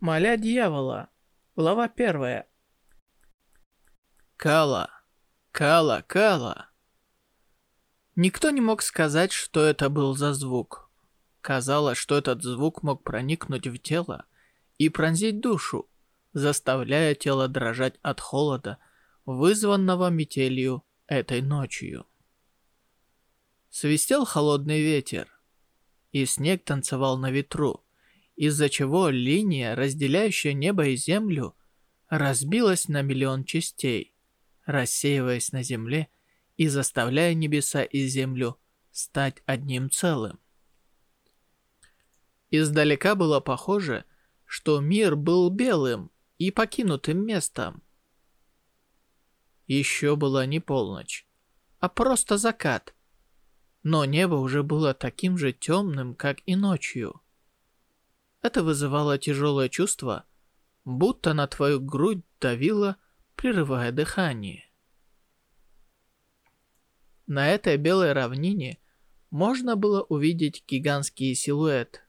Моля дьявола. Глава первая. Кала, Кала, Кала. Никто не мог сказать, что это был за звук. Казалось, что этот звук мог проникнуть в тело и пронзить душу, заставляя тело дрожать от холода, вызванного метелью этой ночью. Свистел холодный ветер, и снег танцевал на ветру, из-за чего линия, разделяющая небо и землю, разбилась на миллион частей, рассеиваясь на земле и заставляя небеса и землю стать одним целым. Издалека было похоже, что мир был белым и покинутым местом. Еще была не полночь, а просто закат. Но небо уже было таким же темным, как и ночью. Это вызывало тяжелое чувство, будто на твою грудь давило, прерывая дыхание. На этой белой равнине можно было увидеть гигантский силуэт.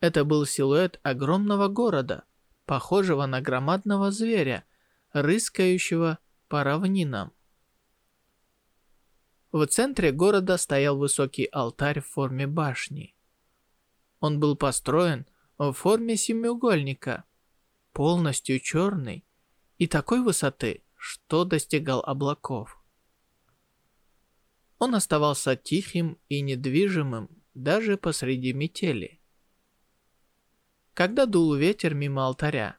Это был силуэт огромного города, похожего на громадного зверя, рыскающего по равнинам. В центре города стоял высокий алтарь в форме башни. Он был построен в форме семиугольника, полностью черный и такой высоты, что достигал облаков. Он оставался тихим и недвижимым даже посреди метели. Когда дул ветер мимо алтаря,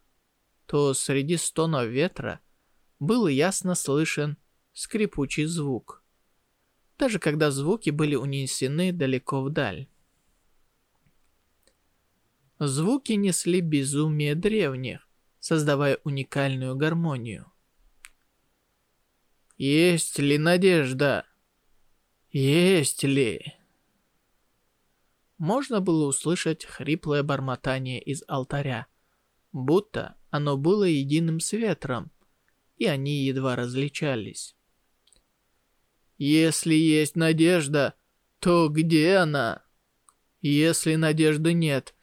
то среди стонов ветра был ясно слышен скрипучий звук, даже когда звуки были унесены далеко вдаль. Звуки несли безумие древних, создавая уникальную гармонию. «Есть ли надежда? Есть ли?» Можно было услышать хриплое бормотание из алтаря, будто оно было единым с ветром, и они едва различались. «Если есть надежда, то где она? Если надежды нет,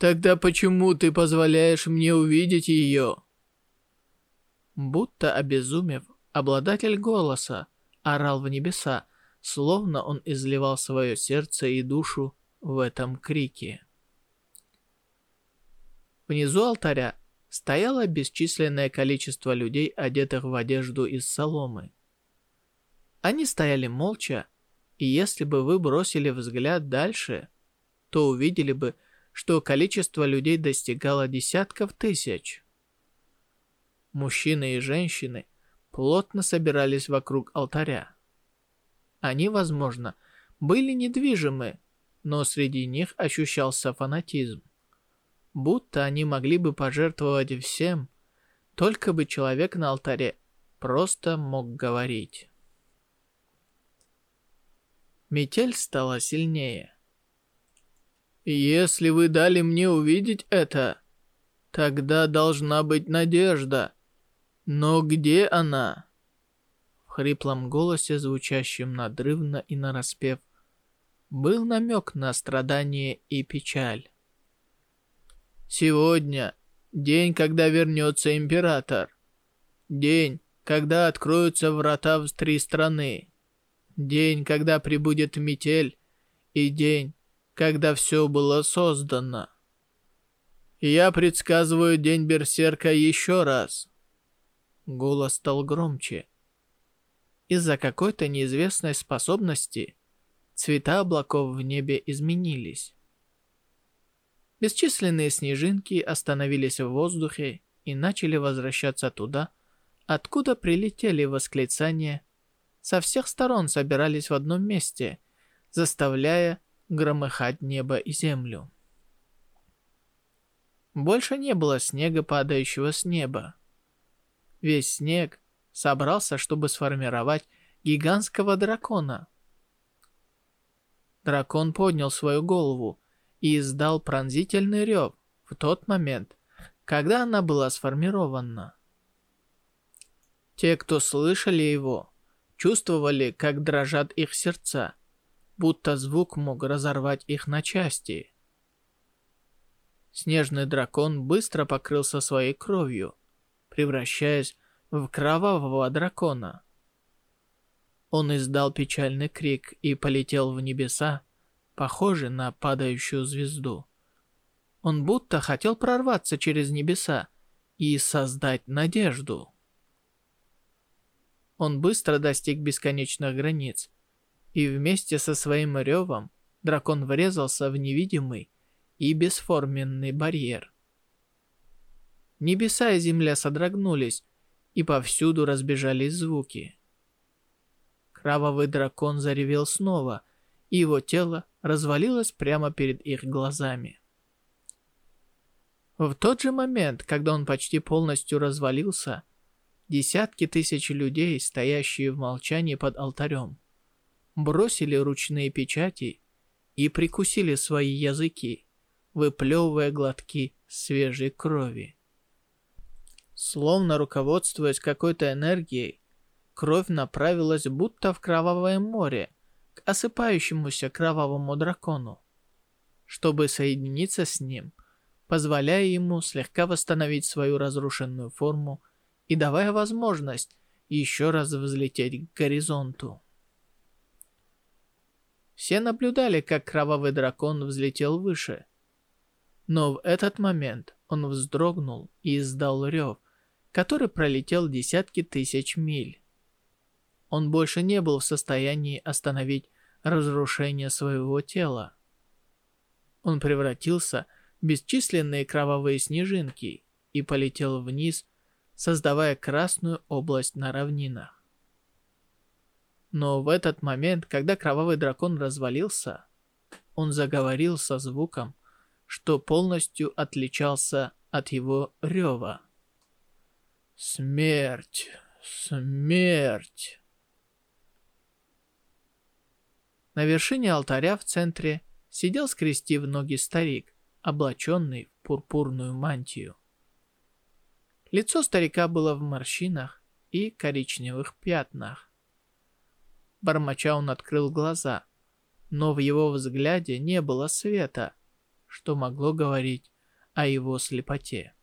Тогда почему ты позволяешь мне увидеть ее?» Будто обезумев, обладатель голоса орал в небеса, словно он изливал свое сердце и душу в этом крике. Внизу алтаря стояло бесчисленное количество людей, одетых в одежду из соломы. Они стояли молча, и если бы вы бросили взгляд дальше, то увидели бы, что количество людей достигало десятков тысяч. Мужчины и женщины плотно собирались вокруг алтаря. Они, возможно, были недвижимы, но среди них ощущался фанатизм. Будто они могли бы пожертвовать всем, только бы человек на алтаре просто мог говорить. Метель стала сильнее. Если вы дали мне увидеть это, тогда должна быть надежда. Но где она? В хриплом голосе, звучащем надрывно и нараспев, был намек на страдание и печаль. Сегодня день, когда вернется император. День, когда откроются врата в три страны. День, когда прибудет метель. И день, когда все было создано. Я предсказываю День Берсерка еще раз. Голос стал громче. Из-за какой-то неизвестной способности цвета облаков в небе изменились. Бесчисленные снежинки остановились в воздухе и начали возвращаться туда, откуда прилетели восклицания. Со всех сторон собирались в одном месте, заставляя громыхать небо и землю. Больше не было снега, падающего с неба. Весь снег собрался, чтобы сформировать гигантского дракона. Дракон поднял свою голову и издал пронзительный рев в тот момент, когда она была сформирована. Те, кто слышали его, чувствовали, как дрожат их сердца будто звук мог разорвать их на части. Снежный дракон быстро покрылся своей кровью, превращаясь в кровавого дракона. Он издал печальный крик и полетел в небеса, похожий на падающую звезду. Он будто хотел прорваться через небеса и создать надежду. Он быстро достиг бесконечных границ, и вместе со своим ревом дракон врезался в невидимый и бесформенный барьер. Небеса и земля содрогнулись, и повсюду разбежались звуки. Кровавый дракон заревел снова, и его тело развалилось прямо перед их глазами. В тот же момент, когда он почти полностью развалился, десятки тысяч людей, стоящие в молчании под алтарем, бросили ручные печати и прикусили свои языки, выплевывая глотки свежей крови. Словно руководствуясь какой-то энергией, Кровь направилась будто в кровавое море, к осыпающемуся кровавому дракону, чтобы соединиться с ним, позволяя ему слегка восстановить свою разрушенную форму и давая возможность еще раз взлететь к горизонту. Все наблюдали, как кровавый дракон взлетел выше. Но в этот момент он вздрогнул и издал рев, который пролетел десятки тысяч миль. Он больше не был в состоянии остановить разрушение своего тела. Он превратился в бесчисленные кровавые снежинки и полетел вниз, создавая красную область на равнинах. Но в этот момент, когда кровавый дракон развалился, он заговорил со звуком, что полностью отличался от его рева. «Смерть! Смерть!» На вершине алтаря в центре сидел скрестив ноги старик, облаченный в пурпурную мантию. Лицо старика было в морщинах и коричневых пятнах. Бормоча он открыл глаза, но в его взгляде не было света, что могло говорить о его слепоте.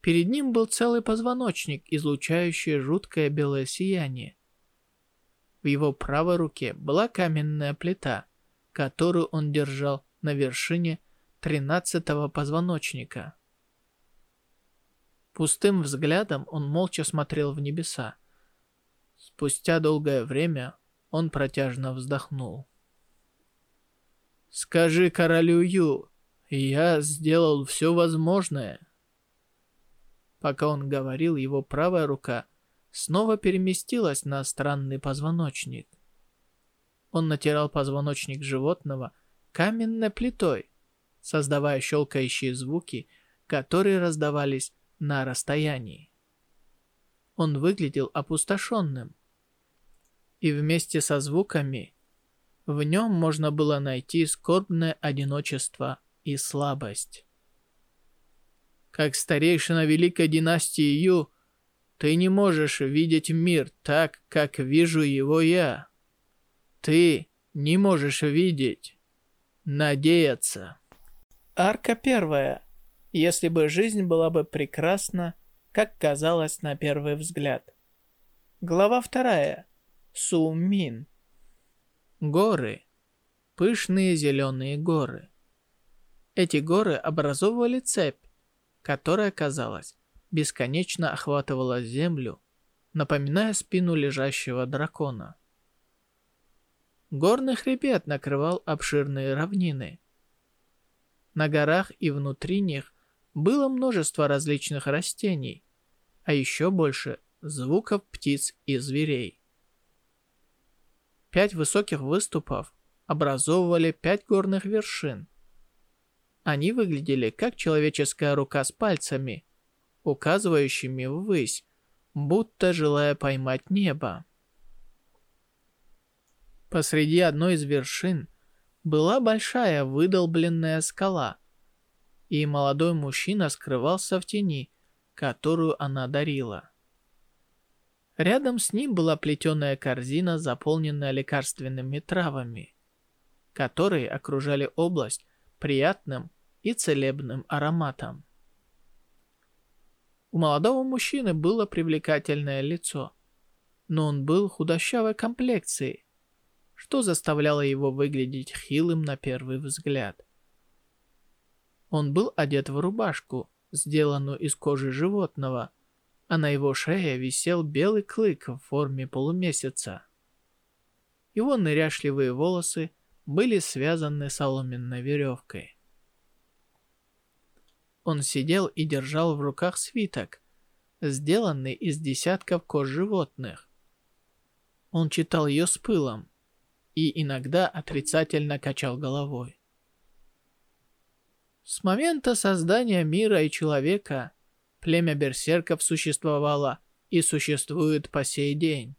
Перед ним был целый позвоночник, излучающий жуткое белое сияние, в его правой руке была каменная плита, которую он держал на вершине тринадцатого позвоночника. Пустым взглядом он молча смотрел в небеса. Спустя долгое время он протяжно вздохнул. «Скажи королю Ю, я сделал все возможное». Пока он говорил, его правая рука снова переместилась на странный позвоночник. Он натирал позвоночник животного каменной плитой, создавая щелкающие звуки, которые раздавались на расстоянии. Он выглядел опустошенным. И вместе со звуками в нем можно было найти скорбное одиночество и слабость. Как старейшина Великой династии Ю, ты не можешь видеть мир так, как вижу его я. Ты не можешь видеть, надеяться. Арка первая. Если бы жизнь была бы прекрасна, как казалось на первый взгляд. Глава вторая. Сумин. Горы. Пышные зеленые горы. Эти горы образовывали цепь, которая, казалось, бесконечно охватывала землю, напоминая спину лежащего дракона. Горный хребет накрывал обширные равнины. На горах и внутри них было множество различных растений, а еще больше звуков птиц и зверей. Пять высоких выступов образовывали пять горных вершин. Они выглядели как человеческая рука с пальцами, указывающими ввысь, будто желая поймать небо. Посреди одной из вершин была большая выдолбленная скала, и молодой мужчина скрывался в тени, которую она дарила. Рядом с ним была плетеная корзина, заполненная лекарственными травами, которые окружали область приятным и целебным ароматом. У молодого мужчины было привлекательное лицо, но он был худощавой комплекции, что заставляло его выглядеть хилым на первый взгляд. Он был одет в рубашку, сделанную из кожи животного, а на его шее висел белый клык в форме полумесяца. Его ныряшливые волосы были связаны соломенной веревкой. Он сидел и держал в руках свиток, сделанный из десятков кож животных. Он читал ее с пылом и иногда отрицательно качал головой. С момента создания мира и человека племя берсерков существовало и существует по сей день.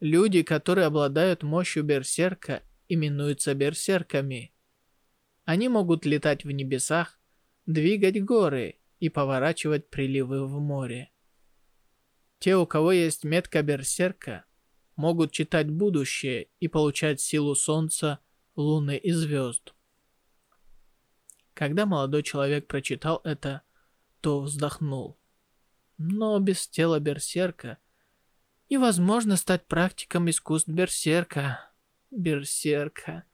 Люди, которые обладают мощью берсерка, именуются берсерками. Они могут летать в небесах, двигать горы и поворачивать приливы в море. Те, у кого есть метка берсерка, могут читать будущее и получать силу солнца, луны и звезд. Когда молодой человек прочитал это, то вздохнул. Но без тела берсерка невозможно стать практиком искусств берсерка. Берсерка.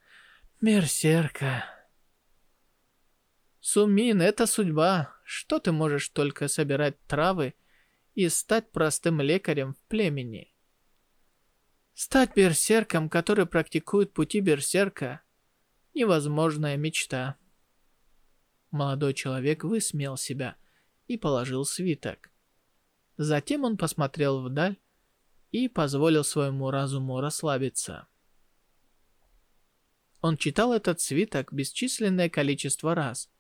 Берсерка. Сумин, это судьба. Что ты можешь только собирать травы и стать простым лекарем в племени? Стать берсерком, который практикует пути берсерка, невозможная мечта. Молодой человек высмеял себя и положил свиток. Затем он посмотрел вдаль и позволил своему разуму расслабиться. Он читал этот свиток бесчисленное количество раз.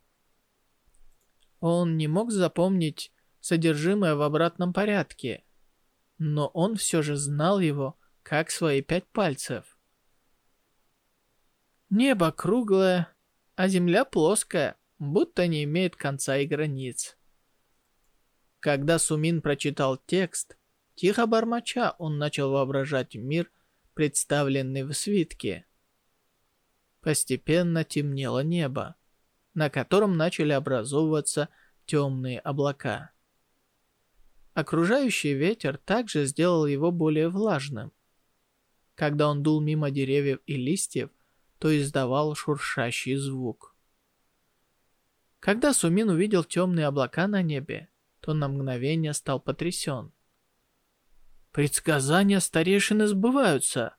Он не мог запомнить содержимое в обратном порядке, но он все же знал его, как свои пять пальцев. Небо круглое, а земля плоская, будто не имеет конца и границ. Когда Сумин прочитал текст, тихо бормоча, он начал воображать мир, представленный в свитке. Постепенно темнело небо, на котором начали образовываться темные облака. Окружающий ветер также сделал его более влажным. Когда он дул мимо деревьев и листьев, то издавал шуршащий звук. Когда Сумин увидел темные облака на небе, то на мгновение стал потрясен. Предсказания старейшины сбываются.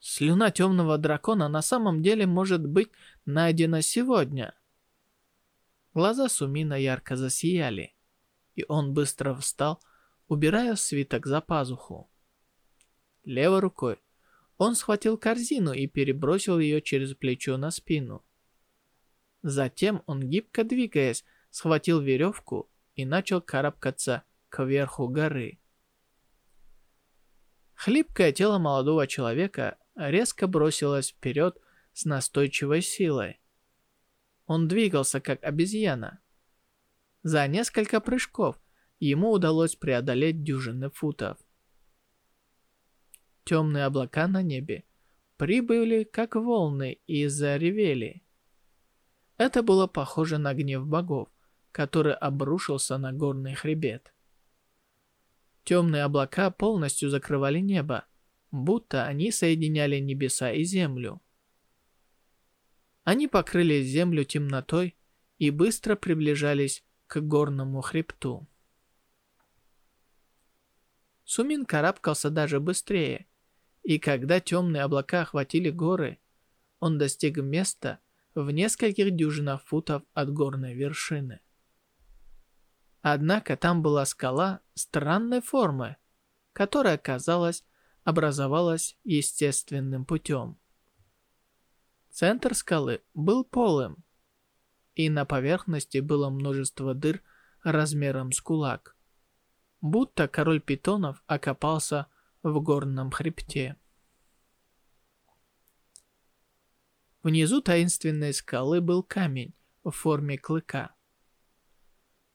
Слюна темного дракона на самом деле может быть найдена сегодня. Глаза Сумина ярко засияли, и он быстро встал, убирая свиток за пазуху. Левой рукой он схватил корзину и перебросил ее через плечо на спину. Затем он, гибко двигаясь, схватил веревку и начал карабкаться к верху горы. Хлипкое тело молодого человека резко бросилось вперед с настойчивой силой. Он двигался как обезьяна. За несколько прыжков ему удалось преодолеть дюжины футов. Темные облака на небе прибыли как волны и заревели. Это было похоже на гнев богов, который обрушился на горный хребет. Темные облака полностью закрывали небо, будто они соединяли небеса и землю. Они покрыли землю темнотой и быстро приближались к горному хребту. Сумин карабкался даже быстрее, и когда темные облака охватили горы, он достиг места в нескольких дюжинах футов от горной вершины. Однако там была скала странной формы, которая, казалось, образовалась естественным путем. Центр скалы был полым, и на поверхности было множество дыр размером с кулак, будто король питонов окопался в горном хребте. Внизу таинственной скалы был камень в форме клыка.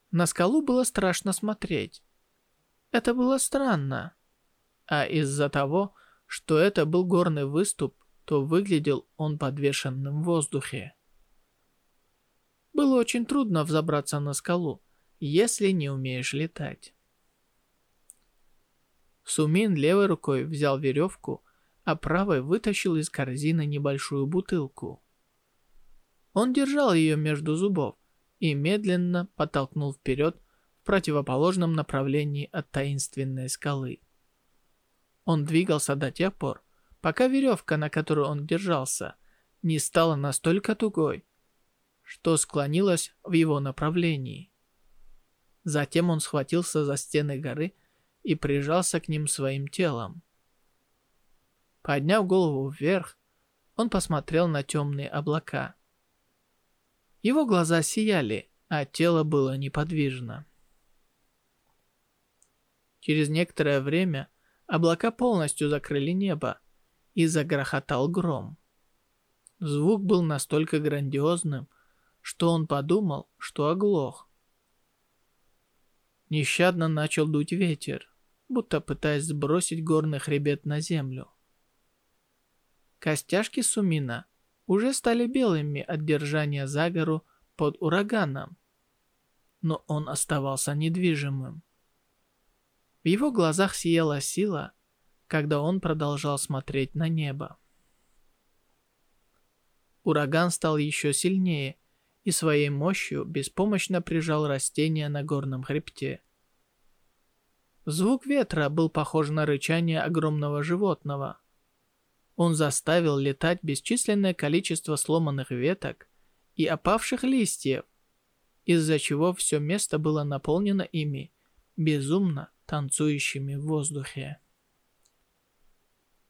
На скалу было страшно смотреть. Это было странно. А из-за того, что это был горный выступ, то выглядел он подвешенным в воздухе. Было очень трудно взобраться на скалу, если не умеешь летать. Сумин левой рукой взял веревку, а правой вытащил из корзины небольшую бутылку. Он держал ее между зубов и медленно подтолкнул вперед в противоположном направлении от таинственной скалы. Он двигался до тех пор, пока веревка, на которой он держался, не стала настолько тугой, что склонилась в его направлении. Затем он схватился за стены горы и прижался к ним своим телом. Подняв голову вверх, он посмотрел на темные облака. Его глаза сияли, а тело было неподвижно. Через некоторое время облака полностью закрыли небо, и загрохотал гром. Звук был настолько грандиозным, что он подумал, что оглох. Нещадно начал дуть ветер, будто пытаясь сбросить горный хребет на землю. Костяшки Сумина уже стали белыми от держания за гору под ураганом, но он оставался недвижимым. В его глазах сияла сила, когда он продолжал смотреть на небо. Ураган стал еще сильнее и своей мощью беспомощно прижал растения на горном хребте. Звук ветра был похож на рычание огромного животного. Он заставил летать бесчисленное количество сломанных веток и опавших листьев, из-за чего все место было наполнено ими, безумно танцующими в воздухе.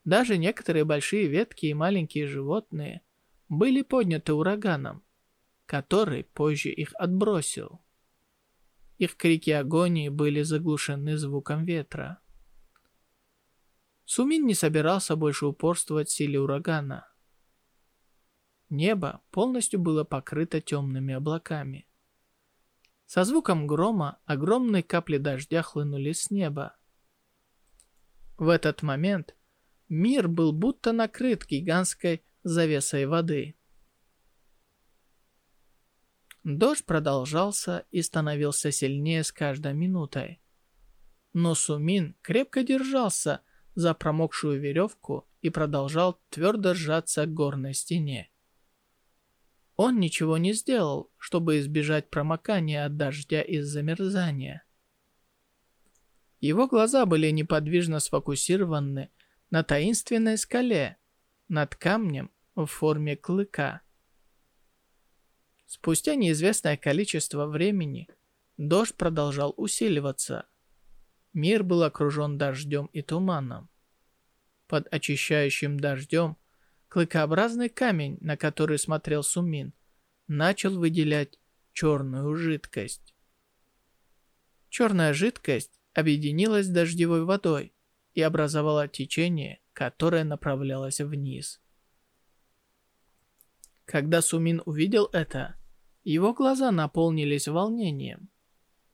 Даже некоторые большие ветки и маленькие животные были подняты ураганом, который позже их отбросил. Их крики агонии были заглушены звуком ветра. Сумин не собирался больше упорствовать в силе урагана. Небо полностью было покрыто темными облаками. Со звуком грома огромные капли дождя хлынули с неба. В этот момент мир был будто накрыт гигантской завесой воды. Дождь продолжался и становился сильнее с каждой минутой. Но Сумин крепко держался за промокшую веревку и продолжал твердо сжаться к горной стене. Он ничего не сделал, чтобы избежать промокания от дождя из замерзания. Его глаза были неподвижно сфокусированы на таинственной скале, над камнем в форме клыка. Спустя неизвестное количество времени дождь продолжал усиливаться. Мир был окружен дождем и туманом. Под очищающим дождем клыкообразный камень, на который смотрел Сумин, начал выделять черную жидкость. Черная жидкость объединилась с дождевой водой и образовала течение, которое направлялось вниз. Когда Сумин увидел это, его глаза наполнились волнением,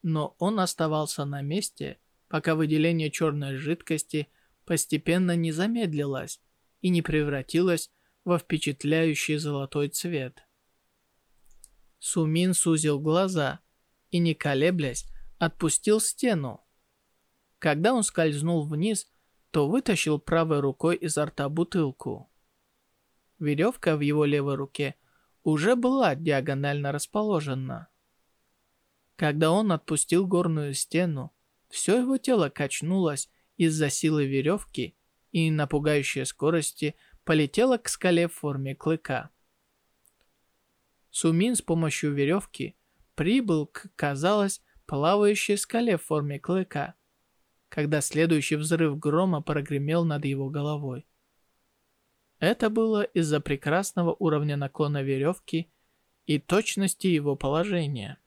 но он оставался на месте, пока выделение черной жидкости постепенно не замедлилось и не превратилось во впечатляющий золотой цвет. Сумин сузил глаза и, не колеблясь, отпустил стену. Когда он скользнул вниз, то вытащил правой рукой изо рта бутылку. Веревка в его левой руке уже была диагонально расположена. Когда он отпустил горную стену, все его тело качнулось из-за силы веревки и на пугающей скорости полетело к скале в форме клыка. Сумин с помощью веревки прибыл к, казалось, плавающей скале в форме клыка, когда следующий взрыв грома прогремел над его головой. Это было из-за прекрасного уровня наклона веревки и точности его положения.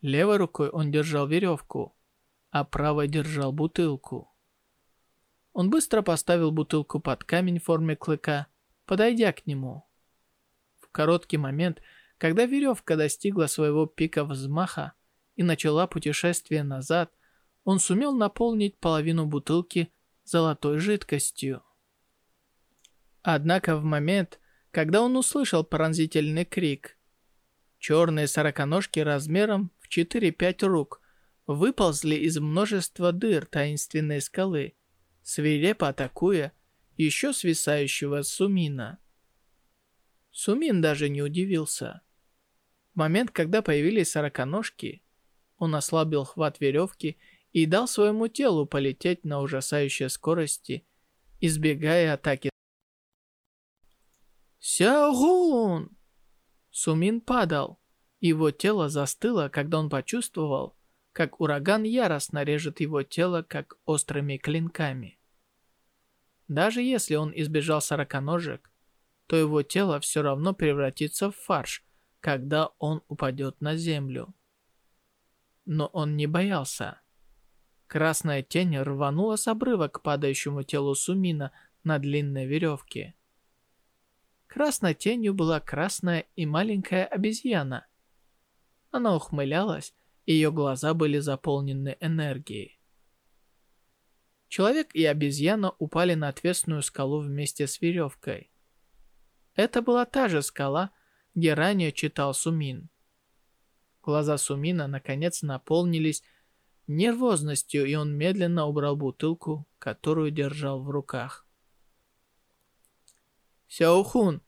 Левой рукой он держал веревку, а правой держал бутылку. Он быстро поставил бутылку под камень в форме клыка, подойдя к нему. В короткий момент, когда веревка достигла своего пика взмаха и начала путешествие назад, он сумел наполнить половину бутылки золотой жидкостью. Однако в момент, когда он услышал пронзительный крик, Черные сороконожки размером в 4-5 рук выползли из множества дыр таинственной скалы, свирепо атакуя еще свисающего Сумина. Сумин даже не удивился. В момент, когда появились сороконожки, он ослабил хват веревки и дал своему телу полететь на ужасающей скорости, избегая атаки. «Сяогун!» Сумин падал. Его тело застыло, когда он почувствовал, как ураган яростно режет его тело, как острыми клинками. Даже если он избежал сороконожек, то его тело все равно превратится в фарш, когда он упадет на землю. Но он не боялся. Красная тень рванула с обрыва к падающему телу Сумина на длинной веревке. Красной тенью была красная и маленькая обезьяна. Она ухмылялась, ее глаза были заполнены энергией. Человек и обезьяна упали на отвесную скалу вместе с веревкой. Это была та же скала, где ранее читал Сумин. Глаза Сумина наконец наполнились нервозностью, и он медленно убрал бутылку, которую держал в руках. «Сяохун,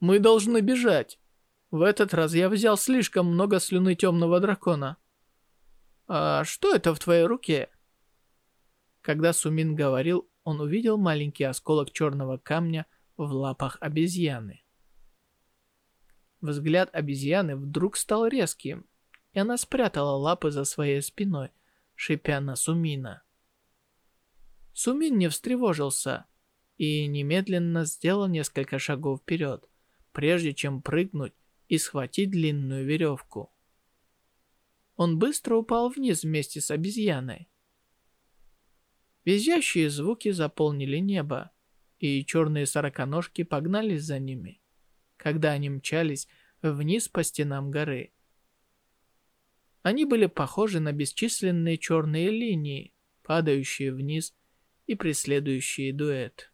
мы должны бежать. В этот раз я взял слишком много слюны темного дракона». «А что это в твоей руке?» Когда Сумин говорил, он увидел маленький осколок черного камня в лапах обезьяны. Взгляд обезьяны вдруг стал резким, и она спрятала лапы за своей спиной, шипя на Сумина. Сумин не встревожился, и немедленно сделал несколько шагов вперед, прежде чем прыгнуть и схватить длинную веревку. Он быстро упал вниз вместе с обезьяной. Визжащие звуки заполнили небо, и черные сороконожки погнались за ними, когда они мчались вниз по стенам горы. Они были похожи на бесчисленные черные линии, падающие вниз и преследующие дуэт.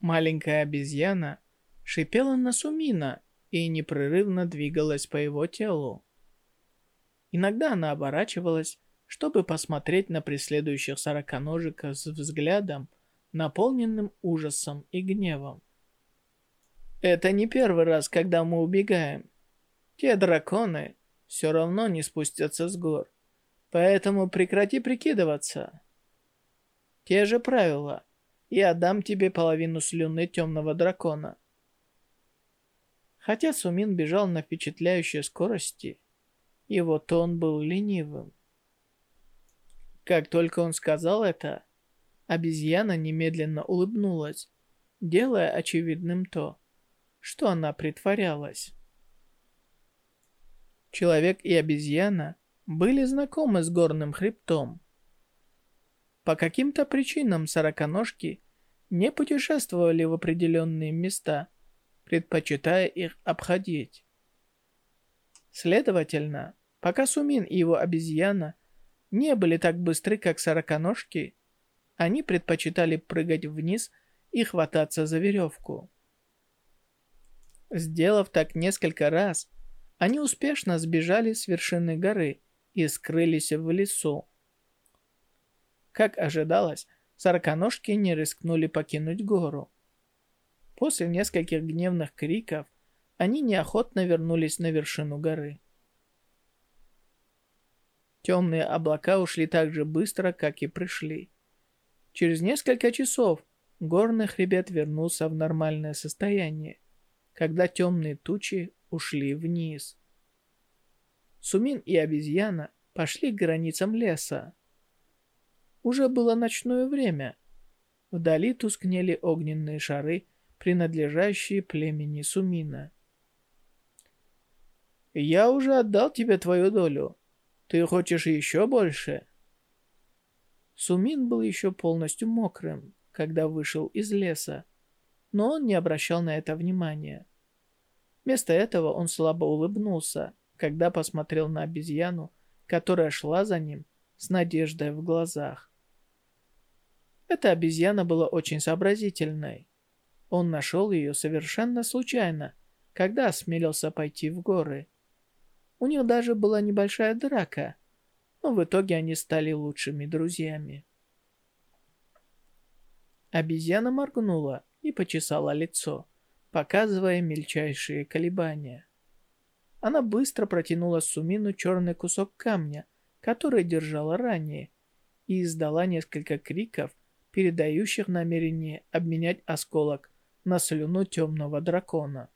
Маленькая обезьяна шипела на Сумина и непрерывно двигалась по его телу. Иногда она оборачивалась, чтобы посмотреть на преследующих сороконожика с взглядом, наполненным ужасом и гневом. «Это не первый раз, когда мы убегаем. Те драконы все равно не спустятся с гор, поэтому прекрати прикидываться. Те же правила и отдам тебе половину слюны темного дракона. Хотя Сумин бежал на впечатляющей скорости, его тон был ленивым. Как только он сказал это, обезьяна немедленно улыбнулась, делая очевидным то, что она притворялась. Человек и обезьяна были знакомы с горным хребтом, по каким-то причинам сороконожки не путешествовали в определенные места, предпочитая их обходить. Следовательно, пока Сумин и его обезьяна не были так быстры, как сороконожки, они предпочитали прыгать вниз и хвататься за веревку. Сделав так несколько раз, они успешно сбежали с вершины горы и скрылись в лесу. Как ожидалось, сороконожки не рискнули покинуть гору. После нескольких гневных криков они неохотно вернулись на вершину горы. Темные облака ушли так же быстро, как и пришли. Через несколько часов горный хребет вернулся в нормальное состояние, когда темные тучи ушли вниз. Сумин и обезьяна пошли к границам леса. Уже было ночное время. Вдали тускнели огненные шары, принадлежащие племени Сумина. «Я уже отдал тебе твою долю. Ты хочешь еще больше?» Сумин был еще полностью мокрым, когда вышел из леса, но он не обращал на это внимания. Вместо этого он слабо улыбнулся, когда посмотрел на обезьяну, которая шла за ним с надеждой в глазах. Эта обезьяна была очень сообразительной. Он нашел ее совершенно случайно, когда осмелился пойти в горы. У них даже была небольшая драка, но в итоге они стали лучшими друзьями. Обезьяна моргнула и почесала лицо, показывая мельчайшие колебания. Она быстро протянула Сумину черный кусок камня, который держала ранее, и издала несколько криков, передающих намерение обменять осколок на слюну темного дракона.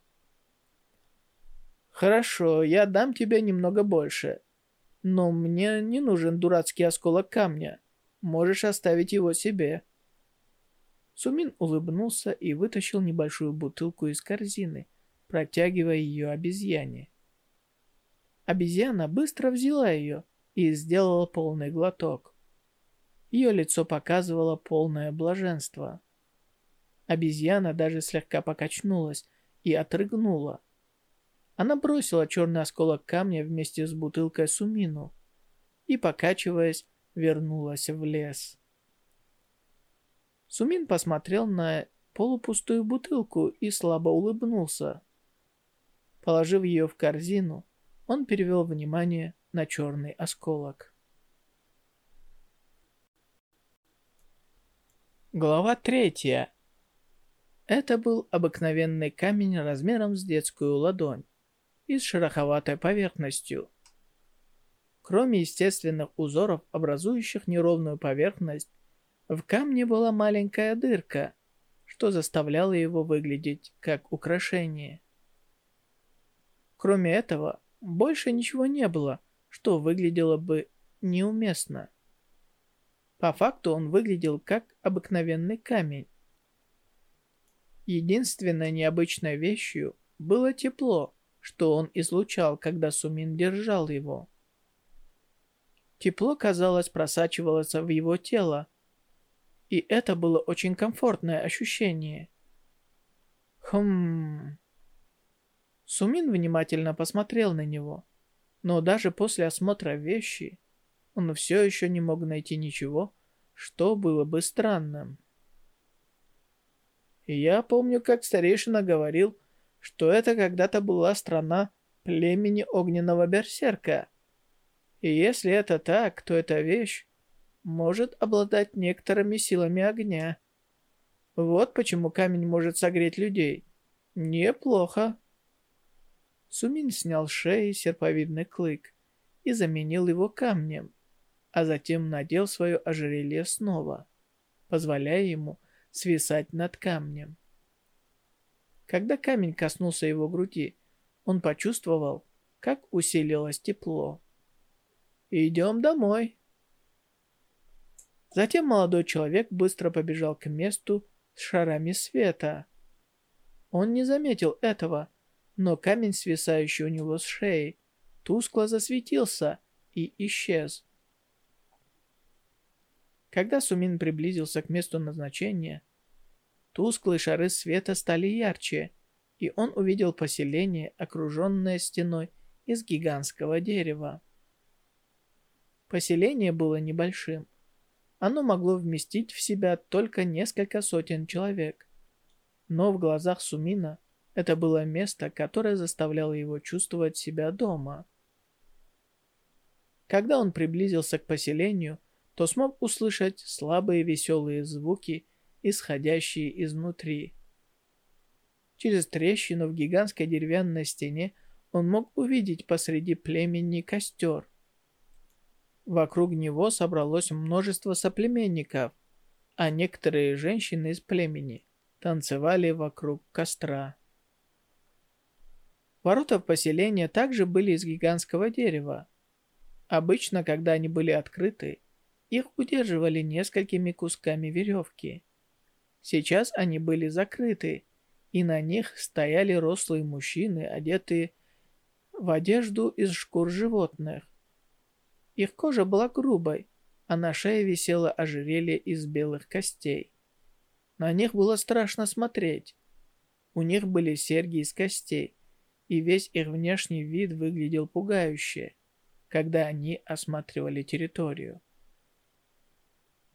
«Хорошо, я дам тебе немного больше, но мне не нужен дурацкий осколок камня. Можешь оставить его себе». Сумин улыбнулся и вытащил небольшую бутылку из корзины, протягивая ее обезьяне. Обезьяна быстро взяла ее и сделала полный глоток. Ее лицо показывало полное блаженство. Обезьяна даже слегка покачнулась и отрыгнула. Она бросила черный осколок камня вместе с бутылкой сумину и, покачиваясь, вернулась в лес. Сумин посмотрел на полупустую бутылку и слабо улыбнулся. Положив ее в корзину, он перевел внимание на черный осколок. Глава третья. Это был обыкновенный камень размером с детскую ладонь и с шероховатой поверхностью. Кроме естественных узоров, образующих неровную поверхность, в камне была маленькая дырка, что заставляло его выглядеть как украшение. Кроме этого, больше ничего не было, что выглядело бы неуместно. По факту он выглядел как обыкновенный камень. Единственной необычной вещью было тепло, что он излучал, когда Сумин держал его. Тепло, казалось, просачивалось в его тело, и это было очень комфортное ощущение. Хм... Сумин внимательно посмотрел на него, но даже после осмотра вещи он все еще не мог найти ничего, что было бы странным. Я помню, как старейшина говорил, что это когда-то была страна племени огненного берсерка. И если это так, то эта вещь может обладать некоторыми силами огня. Вот почему камень может согреть людей. Неплохо. Сумин снял с шеи серповидный клык и заменил его камнем, а затем надел свое ожерелье снова, позволяя ему свисать над камнем. Когда камень коснулся его груди, он почувствовал, как усилилось тепло. «Идем домой», Затем молодой человек быстро побежал к месту с шарами света. Он не заметил этого, но камень, свисающий у него с шеи, тускло засветился и исчез. Когда Сумин приблизился к месту назначения, тусклые шары света стали ярче, и он увидел поселение, окруженное стеной из гигантского дерева. Поселение было небольшим, оно могло вместить в себя только несколько сотен человек. Но в глазах Сумина это было место, которое заставляло его чувствовать себя дома. Когда он приблизился к поселению, то смог услышать слабые веселые звуки, исходящие изнутри. Через трещину в гигантской деревянной стене он мог увидеть посреди племени костер. Вокруг него собралось множество соплеменников, а некоторые женщины из племени танцевали вокруг костра. Ворота в поселение также были из гигантского дерева. Обычно, когда они были открыты, их удерживали несколькими кусками веревки. Сейчас они были закрыты, и на них стояли рослые мужчины, одетые в одежду из шкур животных. Их кожа была грубой, а на шее висело ожерелье из белых костей. На них было страшно смотреть. У них были серьги из костей, и весь их внешний вид выглядел пугающе, когда они осматривали территорию.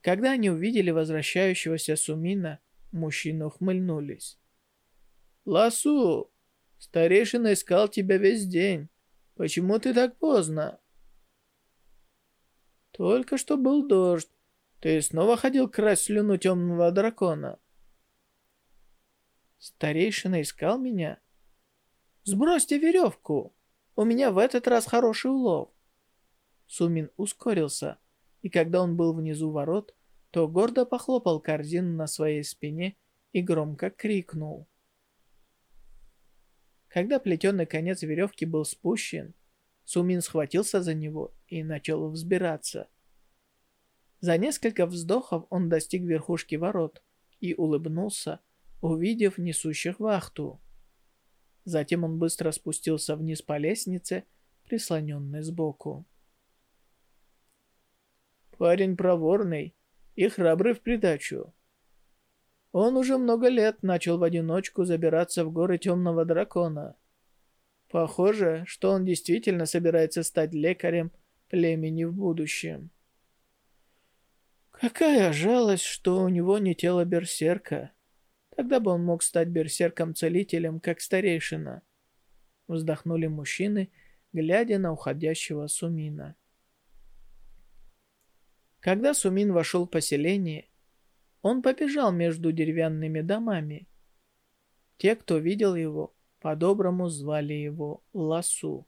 Когда они увидели возвращающегося Сумина, мужчины ухмыльнулись. «Ласу, Старейшина искал тебя весь день. Почему ты так поздно?» «Только что был дождь. Ты снова ходил красть слюну темного дракона?» «Старейшина искал меня?» «Сбросьте веревку! У меня в этот раз хороший улов!» Сумин ускорился, и когда он был внизу ворот, то гордо похлопал корзину на своей спине и громко крикнул. Когда плетеный конец веревки был спущен, Сумин схватился за него и начал взбираться. За несколько вздохов он достиг верхушки ворот и улыбнулся, увидев несущих вахту. Затем он быстро спустился вниз по лестнице, прислоненной сбоку. Парень проворный и храбрый в придачу. Он уже много лет начал в одиночку забираться в горы Темного Дракона. Похоже, что он действительно собирается стать лекарем племени в будущем. Какая жалость, что у него не тело берсерка. Тогда бы он мог стать берсерком-целителем, как старейшина. Вздохнули мужчины, глядя на уходящего Сумина. Когда Сумин вошел в поселение, он побежал между деревянными домами. Те, кто видел его, по-доброму звали его Ласу.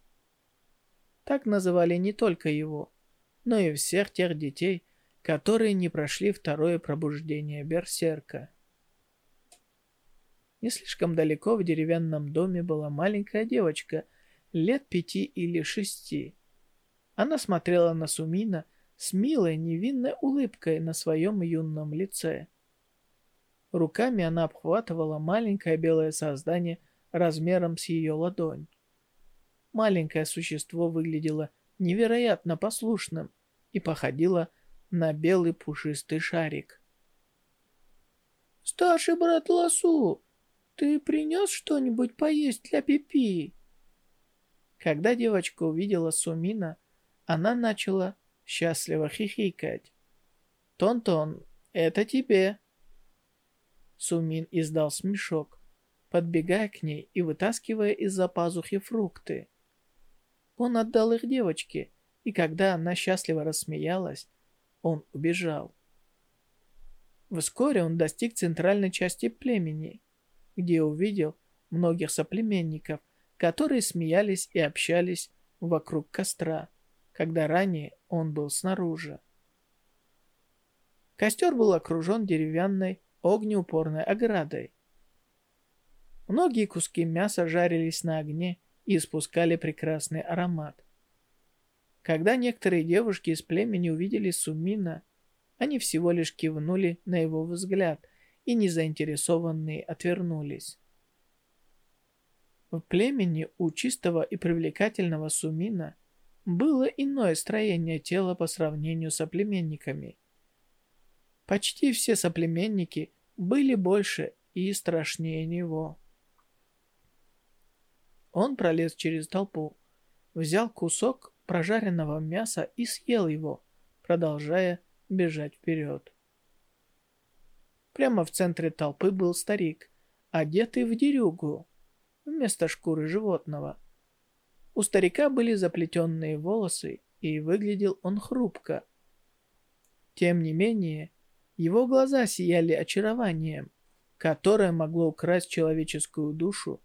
Так называли не только его, но и всех тех детей, которые не прошли второе пробуждение Берсерка. Не слишком далеко в деревянном доме была маленькая девочка, лет пяти или шести. Она смотрела на Сумина с милой невинной улыбкой на своем юном лице. Руками она обхватывала маленькое белое создание размером с ее ладонь. Маленькое существо выглядело невероятно послушным и походило на белый пушистый шарик. «Старший брат Ласу, ты принес что-нибудь поесть для Пипи?» Когда девочка увидела Сумина, она начала счастливо хихикать. «Тон-тон, это тебе!» Сумин издал смешок, подбегая к ней и вытаскивая из-за пазухи фрукты. Он отдал их девочке, и когда она счастливо рассмеялась, он убежал. Вскоре он достиг центральной части племени, где увидел многих соплеменников, которые смеялись и общались вокруг костра когда ранее он был снаружи. Костер был окружен деревянной огнеупорной оградой. Многие куски мяса жарились на огне и испускали прекрасный аромат. Когда некоторые девушки из племени увидели Сумина, они всего лишь кивнули на его взгляд и незаинтересованные отвернулись. В племени у чистого и привлекательного Сумина было иное строение тела по сравнению с соплеменниками. Почти все соплеменники были больше и страшнее него. Он пролез через толпу, взял кусок прожаренного мяса и съел его, продолжая бежать вперед. Прямо в центре толпы был старик, одетый в дерюгу, вместо шкуры животного – у старика были заплетенные волосы, и выглядел он хрупко. Тем не менее, его глаза сияли очарованием, которое могло украсть человеческую душу,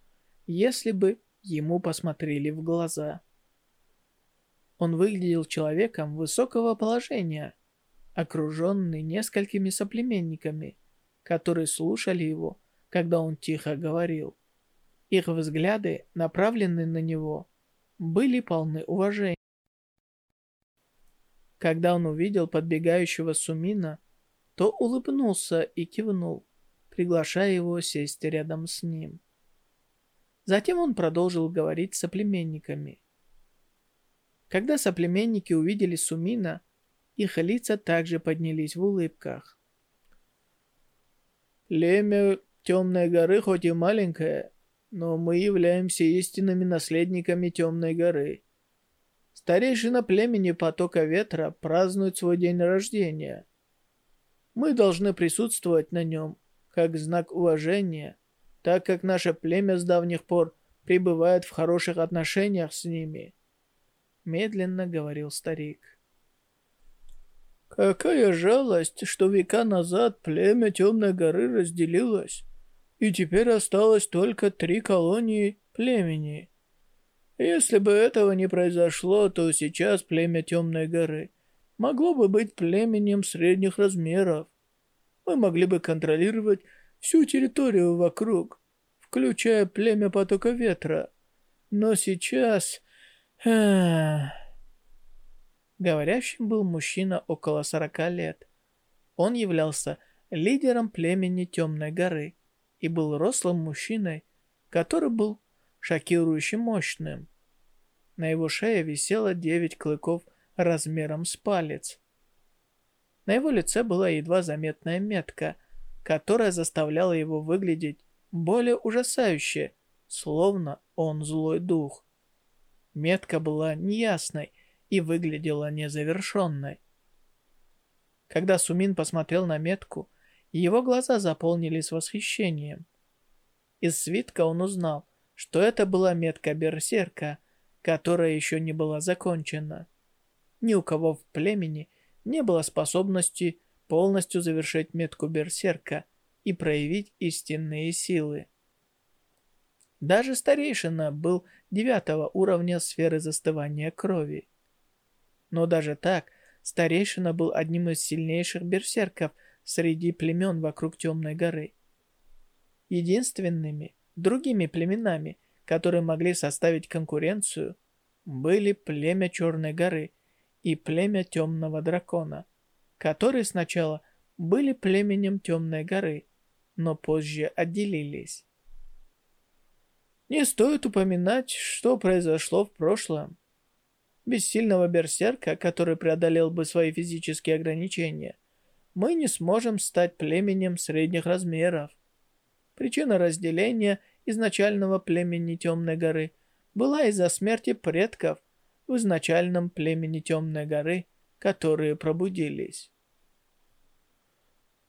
если бы ему посмотрели в глаза. Он выглядел человеком высокого положения, окруженный несколькими соплеменниками, которые слушали его, когда он тихо говорил. Их взгляды, направленные на него, были полны уважения. Когда он увидел подбегающего Сумина, то улыбнулся и кивнул, приглашая его сесть рядом с ним. Затем он продолжил говорить с соплеменниками. Когда соплеменники увидели Сумина, их лица также поднялись в улыбках. Племя Темной горы хоть и маленькое, но мы являемся истинными наследниками Темной горы. Старейшина племени Потока Ветра празднует свой день рождения. Мы должны присутствовать на нем, как знак уважения, так как наше племя с давних пор пребывает в хороших отношениях с ними. Медленно говорил старик. Какая жалость, что века назад племя Темной горы разделилось, и теперь осталось только три колонии племени. Если бы этого не произошло, то сейчас племя Темной горы могло бы быть племенем средних размеров. Мы могли бы контролировать всю территорию вокруг, включая племя потока ветра. Но сейчас... Говорящим был мужчина около сорока лет. Он являлся лидером племени Темной горы и был рослым мужчиной, который был шокирующе мощным. На его шее висело девять клыков размером с палец. На его лице была едва заметная метка, которая заставляла его выглядеть более ужасающе, словно он злой дух. Метка была неясной и выглядела незавершенной. Когда Сумин посмотрел на метку, его глаза заполнились восхищением. Из свитка он узнал, что это была метка берсерка, которая еще не была закончена. Ни у кого в племени не было способности полностью завершить метку берсерка и проявить истинные силы. Даже старейшина был девятого уровня сферы застывания крови. Но даже так, старейшина был одним из сильнейших берсерков среди племен вокруг Темной горы. Единственными другими племенами, которые могли составить конкуренцию, были племя Черной горы и племя Темного дракона, которые сначала были племенем Темной горы, но позже отделились. Не стоит упоминать, что произошло в прошлом. Без сильного берсерка, который преодолел бы свои физические ограничения, мы не сможем стать племенем средних размеров. Причина разделения изначального племени Темной горы была из-за смерти предков в изначальном племени Темной горы, которые пробудились.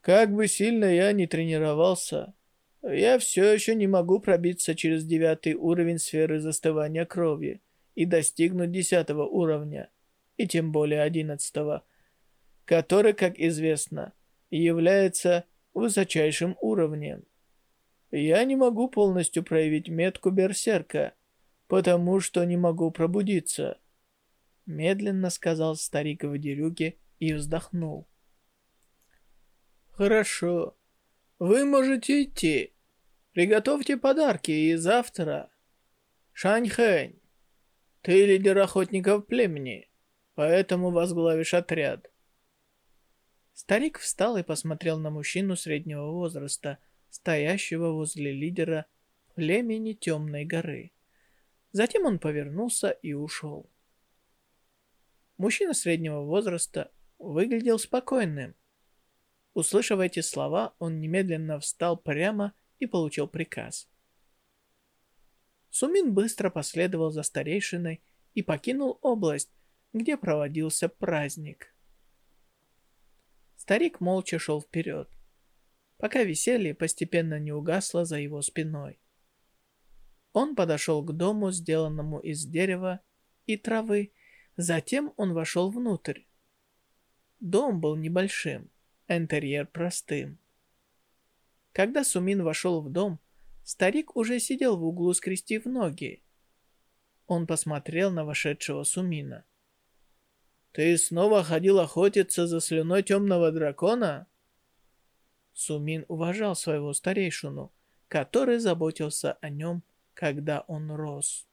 Как бы сильно я ни тренировался, я все еще не могу пробиться через девятый уровень сферы застывания крови и достигнуть десятого уровня, и тем более одиннадцатого, который, как известно, является высочайшим уровнем. Я не могу полностью проявить метку берсерка, потому что не могу пробудиться. Медленно сказал старик в дерюге и вздохнул. Хорошо. Вы можете идти. Приготовьте подарки и завтра. Шаньхэнь, ты лидер охотников племени, поэтому возглавишь отряд. Старик встал и посмотрел на мужчину среднего возраста, стоящего возле лидера племени Темной горы. Затем он повернулся и ушел. Мужчина среднего возраста выглядел спокойным. Услышав эти слова, он немедленно встал прямо и получил приказ. Сумин быстро последовал за старейшиной и покинул область, где проводился праздник. Старик молча шел вперед, пока веселье постепенно не угасло за его спиной. Он подошел к дому, сделанному из дерева и травы, затем он вошел внутрь. Дом был небольшим, интерьер простым. Когда Сумин вошел в дом, старик уже сидел в углу, скрестив ноги. Он посмотрел на вошедшего Сумина. «Ты снова ходил охотиться за слюной темного дракона?» Сумин уважал своего старейшину, который заботился о нем, когда он рос.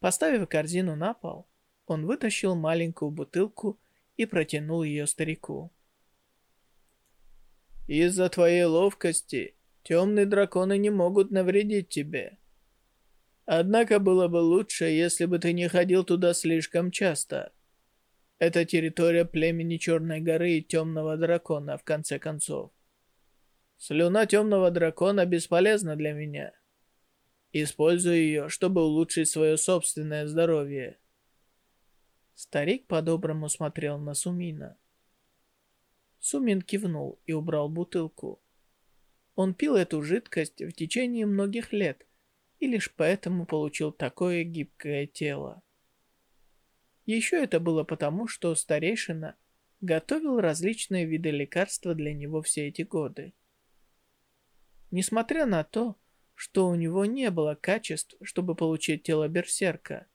Поставив корзину на пол, он вытащил маленькую бутылку и протянул ее старику. «Из-за твоей ловкости темные драконы не могут навредить тебе. Однако было бы лучше, если бы ты не ходил туда слишком часто. Это территория племени Черной горы и Темного дракона, в конце концов. Слюна Темного дракона бесполезна для меня. Используй ее, чтобы улучшить свое собственное здоровье. Старик по-доброму смотрел на Сумина. Сумин кивнул и убрал бутылку. Он пил эту жидкость в течение многих лет и лишь поэтому получил такое гибкое тело. Еще это было потому, что старейшина готовил различные виды лекарства для него все эти годы. Несмотря на то, что у него не было качеств, чтобы получить тело берсерка,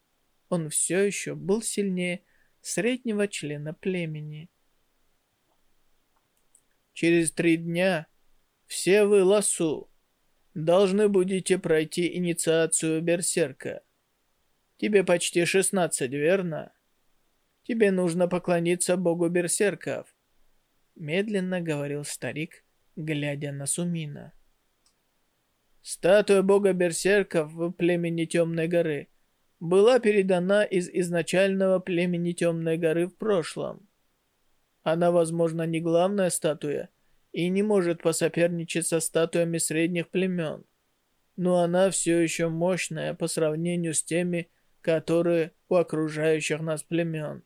он все еще был сильнее среднего члена племени. Через три дня все вы, Ласу, должны будете пройти инициацию берсерка. Тебе почти шестнадцать, верно? Тебе нужно поклониться богу берсерков. Медленно говорил старик, глядя на Сумина. Статуя бога берсерков в племени Темной горы была передана из изначального племени Темной горы в прошлом. Она, возможно, не главная статуя и не может посоперничать со статуями средних племен, но она все еще мощная по сравнению с теми, которые у окружающих нас племен.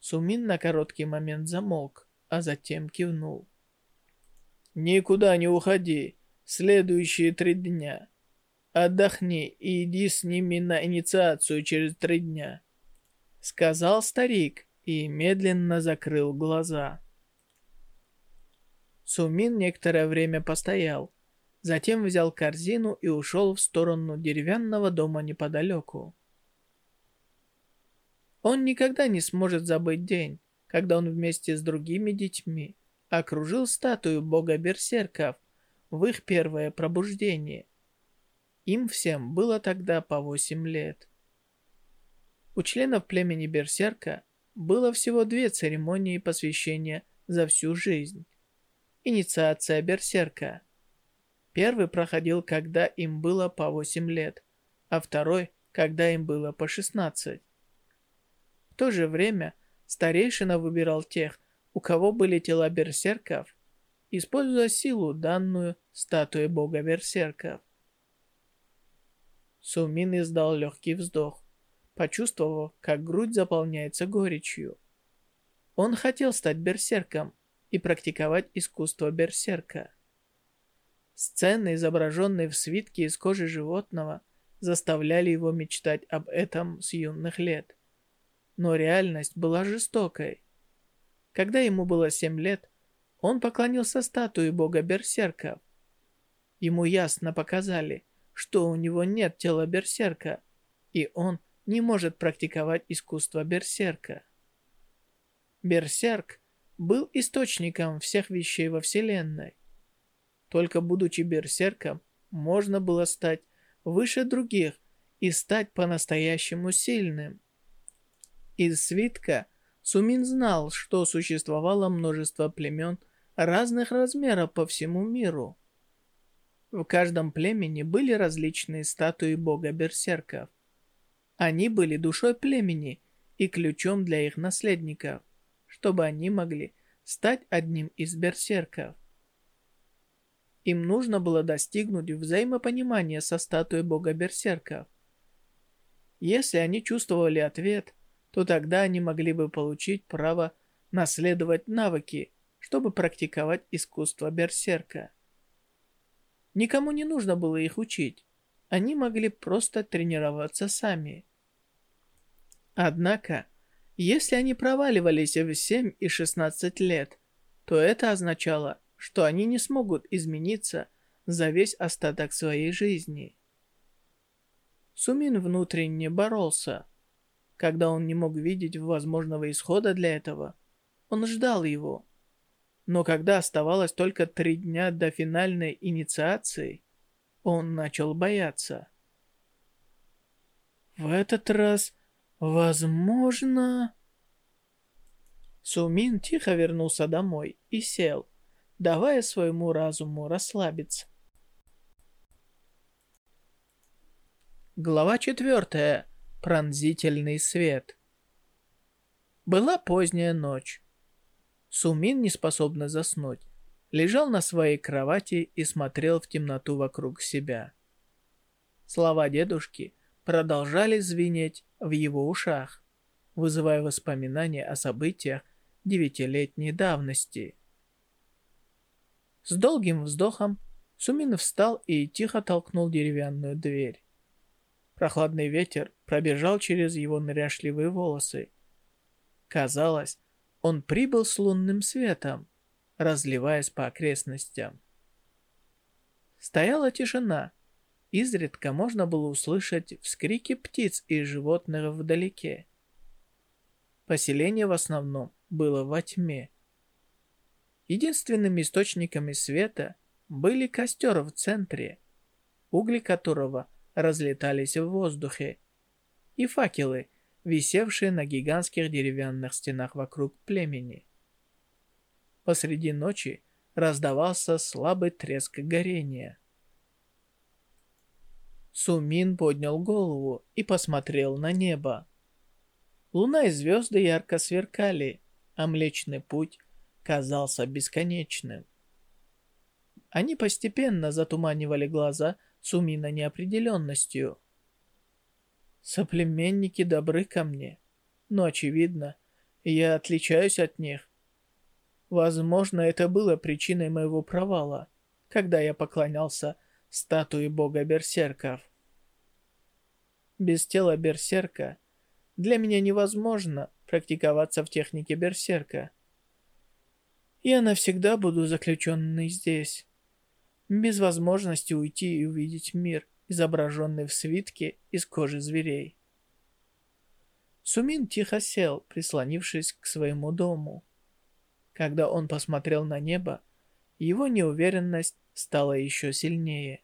Сумин на короткий момент замолк, а затем кивнул. «Никуда не уходи. Следующие три дня. Отдохни и иди с ними на инициацию через три дня», — сказал старик и медленно закрыл глаза. Сумин некоторое время постоял, затем взял корзину и ушел в сторону деревянного дома неподалеку. Он никогда не сможет забыть день, когда он вместе с другими детьми окружил статую бога берсерков в их первое пробуждение. Им всем было тогда по восемь лет. У членов племени берсерка было всего две церемонии посвящения за всю жизнь. Инициация берсерка. Первый проходил, когда им было по восемь лет, а второй, когда им было по шестнадцать то же время старейшина выбирал тех, у кого были тела берсерков, используя силу, данную статуе бога берсерков. Сумин издал легкий вздох, почувствовав, как грудь заполняется горечью. Он хотел стать берсерком и практиковать искусство берсерка. Сцены, изображенные в свитке из кожи животного, заставляли его мечтать об этом с юных лет но реальность была жестокой. Когда ему было семь лет, он поклонился статуе бога берсерков. Ему ясно показали, что у него нет тела берсерка, и он не может практиковать искусство берсерка. Берсерк был источником всех вещей во Вселенной. Только будучи берсерком, можно было стать выше других и стать по-настоящему сильным. Из свитка Сумин знал, что существовало множество племен разных размеров по всему миру. В каждом племени были различные статуи бога берсерков. Они были душой племени и ключом для их наследников, чтобы они могли стать одним из берсерков. Им нужно было достигнуть взаимопонимания со статуей бога берсерков. Если они чувствовали ответ – то тогда они могли бы получить право наследовать навыки, чтобы практиковать искусство берсерка. Никому не нужно было их учить, они могли просто тренироваться сами. Однако, если они проваливались в 7 и 16 лет, то это означало, что они не смогут измениться за весь остаток своей жизни. Сумин внутренне боролся, когда он не мог видеть возможного исхода для этого, он ждал его. Но когда оставалось только три дня до финальной инициации, он начал бояться. В этот раз, возможно... Сумин тихо вернулся домой и сел, давая своему разуму расслабиться. Глава четвертая пронзительный свет. Была поздняя ночь. Сумин, не способный заснуть, лежал на своей кровати и смотрел в темноту вокруг себя. Слова дедушки продолжали звенеть в его ушах, вызывая воспоминания о событиях девятилетней давности. С долгим вздохом Сумин встал и тихо толкнул деревянную дверь. Прохладный ветер пробежал через его ныряшливые волосы. Казалось, он прибыл с лунным светом, разливаясь по окрестностям. Стояла тишина. Изредка можно было услышать вскрики птиц и животных вдалеке. Поселение в основном было во тьме. Единственными источниками света были костер в центре, угли которого разлетались в воздухе, и факелы, висевшие на гигантских деревянных стенах вокруг племени. Посреди ночи раздавался слабый треск горения. Сумин поднял голову и посмотрел на небо. Луна и звезды ярко сверкали, а Млечный Путь казался бесконечным. Они постепенно затуманивали глаза Сумина неопределенностью. Соплеменники добры ко мне, но, очевидно, я отличаюсь от них. Возможно, это было причиной моего провала, когда я поклонялся статуе бога берсерков. Без тела берсерка для меня невозможно практиковаться в технике берсерка. Я навсегда буду заключенный здесь, без возможности уйти и увидеть мир, изображенный в свитке из кожи зверей. Сумин тихо сел, прислонившись к своему дому. Когда он посмотрел на небо, его неуверенность стала еще сильнее.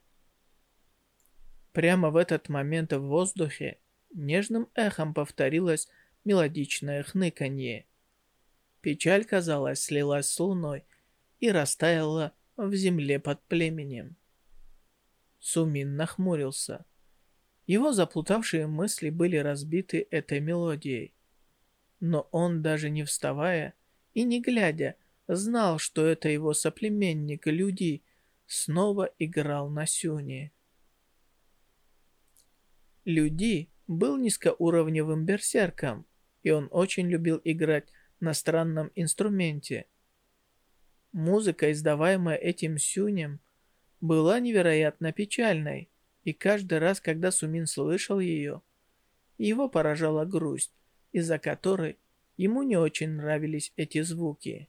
Прямо в этот момент в воздухе нежным эхом повторилось мелодичное хныканье. Печаль, казалось, слилась с луной и растаяла в земле под племенем. Сумин нахмурился. Его заплутавшие мысли были разбиты этой мелодией. Но он, даже не вставая и не глядя, знал, что это его соплеменник Люди снова играл на сюне. Люди был низкоуровневым берсерком, и он очень любил играть на странном инструменте. Музыка, издаваемая этим сюнем, была невероятно печальной, и каждый раз, когда Сумин слышал ее, его поражала грусть, из-за которой ему не очень нравились эти звуки.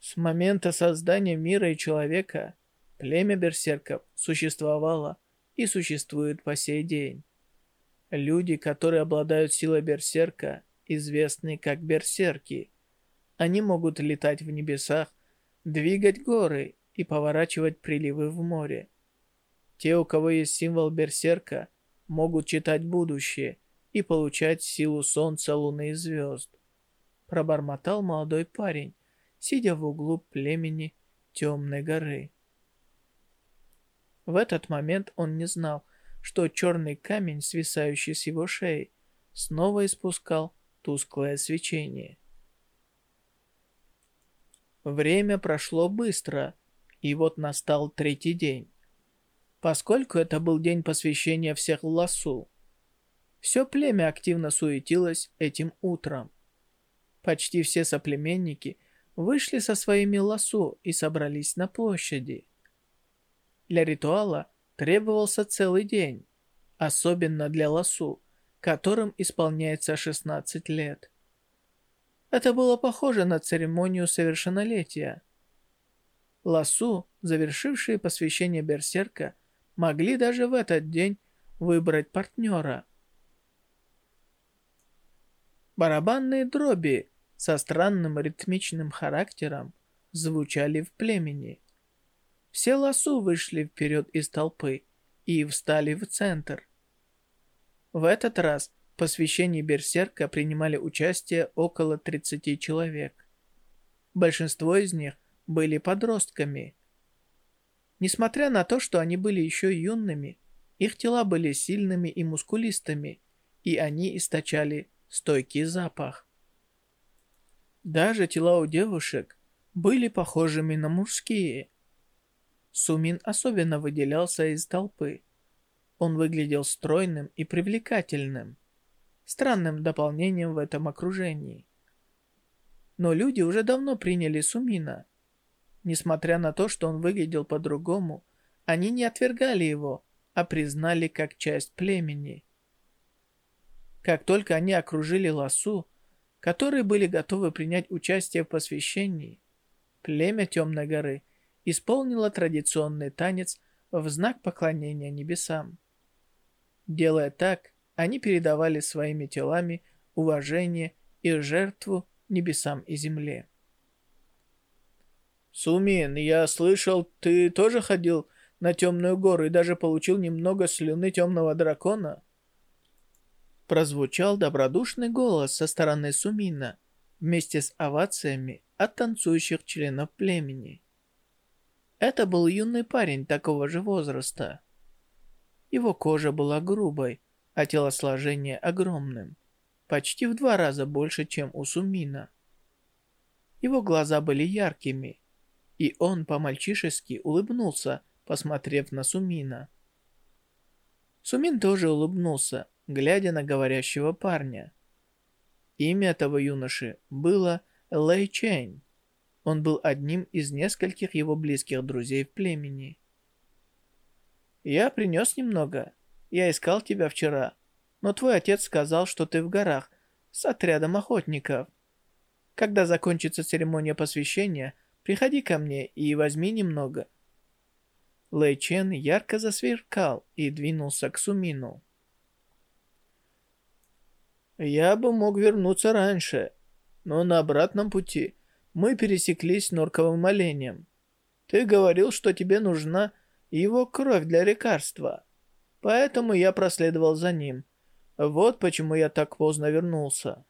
С момента создания мира и человека племя берсерков существовало и существует по сей день. Люди, которые обладают силой берсерка, известны как берсерки. Они могут летать в небесах, двигать горы и поворачивать приливы в море. Те, у кого есть символ берсерка, могут читать будущее и получать силу солнца, луны и звезд. Пробормотал молодой парень, сидя в углу племени Темной горы. В этот момент он не знал, что черный камень, свисающий с его шеи, снова испускал тусклое свечение. Время прошло быстро, и вот настал третий день. Поскольку это был день посвящения всех Ласу, все племя активно суетилось этим утром. Почти все соплеменники вышли со своими ласу и собрались на площади. Для ритуала требовался целый день, особенно для лосу, которым исполняется 16 лет. Это было похоже на церемонию совершеннолетия. Лосу, завершившие посвящение берсерка, могли даже в этот день выбрать партнера. Барабанные дроби со странным ритмичным характером звучали в племени. Все лосу вышли вперед из толпы и встали в центр. В этот раз в посвящении берсерка принимали участие около 30 человек. Большинство из них были подростками. Несмотря на то, что они были еще юными, их тела были сильными и мускулистыми, и они источали стойкий запах. Даже тела у девушек были похожими на мужские – Сумин особенно выделялся из толпы. Он выглядел стройным и привлекательным, странным дополнением в этом окружении. Но люди уже давно приняли Сумина. Несмотря на то, что он выглядел по-другому, они не отвергали его, а признали как часть племени. Как только они окружили Ласу, которые были готовы принять участие в посвящении, племя Темной горы исполнило традиционный танец в знак поклонения небесам. Делая так, они передавали своими телами уважение и жертву небесам и земле. «Сумин, я слышал, ты тоже ходил на Темную гору и даже получил немного слюны Темного дракона?» Прозвучал добродушный голос со стороны Сумина вместе с овациями от танцующих членов племени. Это был юный парень такого же возраста. Его кожа была грубой, а телосложение огромным, почти в два раза больше, чем у Сумина. Его глаза были яркими, и он по-мальчишески улыбнулся, посмотрев на Сумина. Сумин тоже улыбнулся, глядя на говорящего парня. Имя этого юноши было Лэй Чэнь. Он был одним из нескольких его близких друзей в племени. «Я принес немного. Я искал тебя вчера, но твой отец сказал, что ты в горах с отрядом охотников. Когда закончится церемония посвящения, приходи ко мне и возьми немного». Лэй Чен ярко засверкал и двинулся к Сумину. «Я бы мог вернуться раньше, но на обратном пути мы пересеклись с норковым оленем. Ты говорил, что тебе нужна его кровь для лекарства, поэтому я проследовал за ним. Вот почему я так поздно вернулся».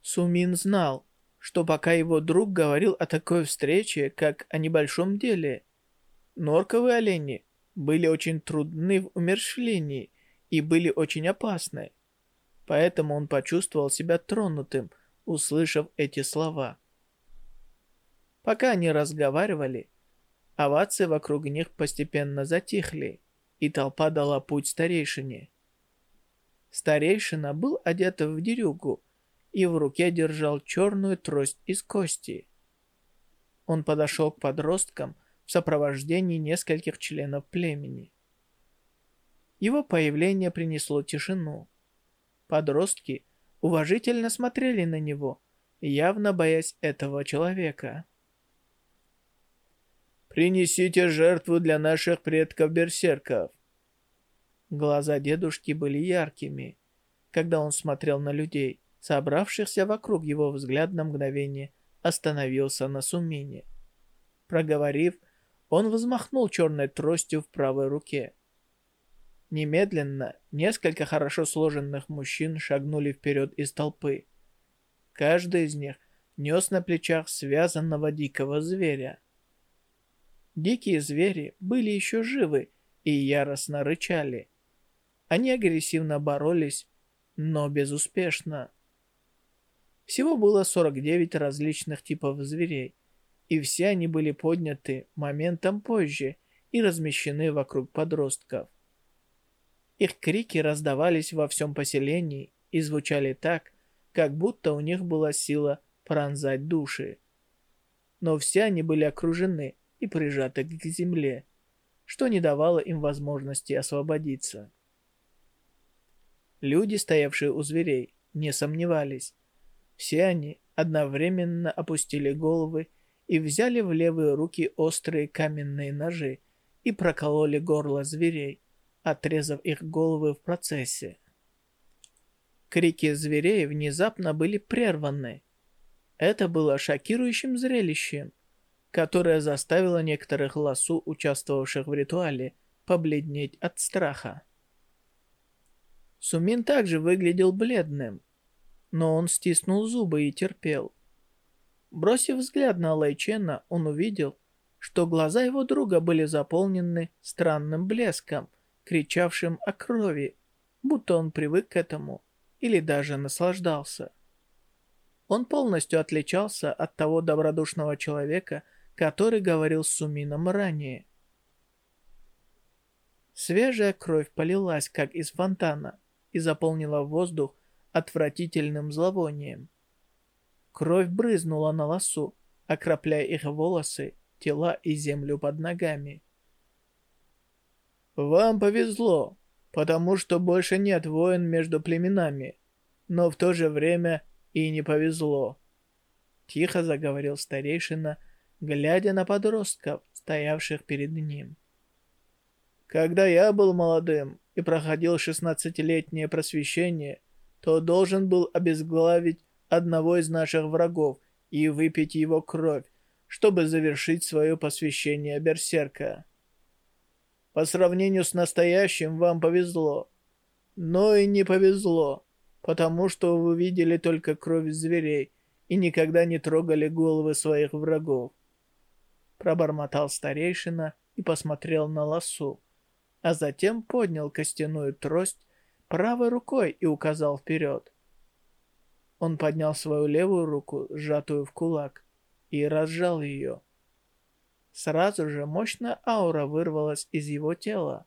Сумин знал, что пока его друг говорил о такой встрече, как о небольшом деле, норковые олени были очень трудны в умерщвлении и были очень опасны. Поэтому он почувствовал себя тронутым, услышав эти слова. Пока они разговаривали, овации вокруг них постепенно затихли, и толпа дала путь старейшине. Старейшина был одет в дерюгу и в руке держал черную трость из кости. Он подошел к подросткам в сопровождении нескольких членов племени. Его появление принесло тишину. Подростки уважительно смотрели на него, явно боясь этого человека. «Принесите жертву для наших предков-берсерков!» Глаза дедушки были яркими, когда он смотрел на людей, собравшихся вокруг его взгляд на мгновение остановился на Сумине. Проговорив, он взмахнул черной тростью в правой руке. Немедленно несколько хорошо сложенных мужчин шагнули вперед из толпы. Каждый из них нес на плечах связанного дикого зверя. Дикие звери были еще живы и яростно рычали. Они агрессивно боролись, но безуспешно. Всего было 49 различных типов зверей, и все они были подняты моментом позже и размещены вокруг подростков. Их крики раздавались во всем поселении и звучали так, как будто у них была сила пронзать души. Но все они были окружены и прижаты к земле, что не давало им возможности освободиться. Люди, стоявшие у зверей, не сомневались, все они одновременно опустили головы и взяли в левые руки острые каменные ножи и прокололи горло зверей, отрезав их головы в процессе. Крики зверей внезапно были прерваны. Это было шокирующим зрелищем, которое заставило некоторых лосу, участвовавших в ритуале, побледнеть от страха. Сумин также выглядел бледным, но он стиснул зубы и терпел. Бросив взгляд на Лайчена, он увидел, что глаза его друга были заполнены странным блеском, кричавшим о крови, будто он привык к этому или даже наслаждался. Он полностью отличался от того добродушного человека, который говорил с Сумином ранее. Свежая кровь полилась, как из фонтана, и заполнила воздух отвратительным зловонием. Кровь брызнула на лосу, окропляя их волосы, тела и землю под ногами. «Вам повезло, потому что больше нет войн между племенами, но в то же время и не повезло», — тихо заговорил старейшина, глядя на подростков, стоявших перед ним. «Когда я был молодым и проходил шестнадцатилетнее просвещение, то должен был обезглавить одного из наших врагов и выпить его кровь, чтобы завершить свое посвящение Берсерка. По сравнению с настоящим вам повезло. Но и не повезло, потому что вы видели только кровь зверей и никогда не трогали головы своих врагов. Пробормотал старейшина и посмотрел на лосу, а затем поднял костяную трость правой рукой и указал вперед. Он поднял свою левую руку, сжатую в кулак, и разжал ее. Сразу же мощная аура вырвалась из его тела.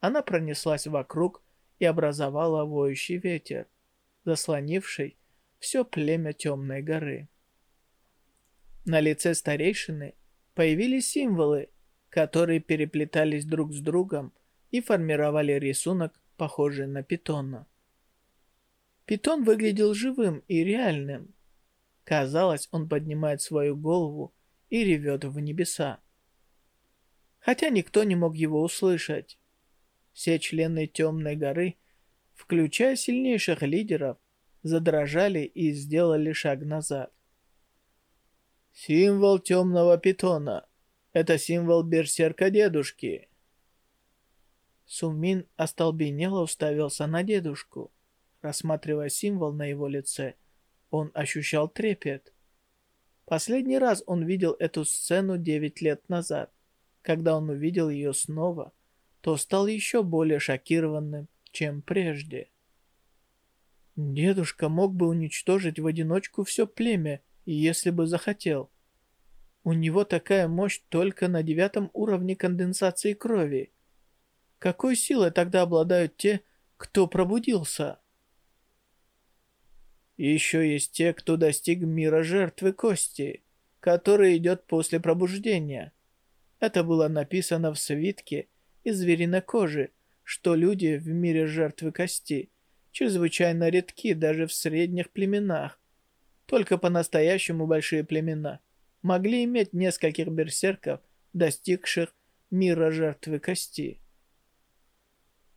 Она пронеслась вокруг и образовала воющий ветер, заслонивший все племя Темной горы. На лице старейшины появились символы, которые переплетались друг с другом и формировали рисунок, похожий на питона. Питон выглядел живым и реальным. Казалось, он поднимает свою голову и ревет в небеса. Хотя никто не мог его услышать. Все члены Темной горы, включая сильнейших лидеров, задрожали и сделали шаг назад. Символ Темного Питона. Это символ Берсерка Дедушки. Сумин остолбенело уставился на дедушку. Рассматривая символ на его лице, он ощущал трепет. Последний раз он видел эту сцену 9 лет назад. Когда он увидел ее снова, то стал еще более шокированным, чем прежде. Дедушка мог бы уничтожить в одиночку все племя, если бы захотел. У него такая мощь только на девятом уровне конденсации крови. Какой силой тогда обладают те, кто пробудился? еще есть те, кто достиг мира жертвы кости, который идет после пробуждения. Это было написано в свитке из звериной кожи, что люди в мире жертвы кости чрезвычайно редки даже в средних племенах. Только по-настоящему большие племена могли иметь нескольких берсерков, достигших мира жертвы кости.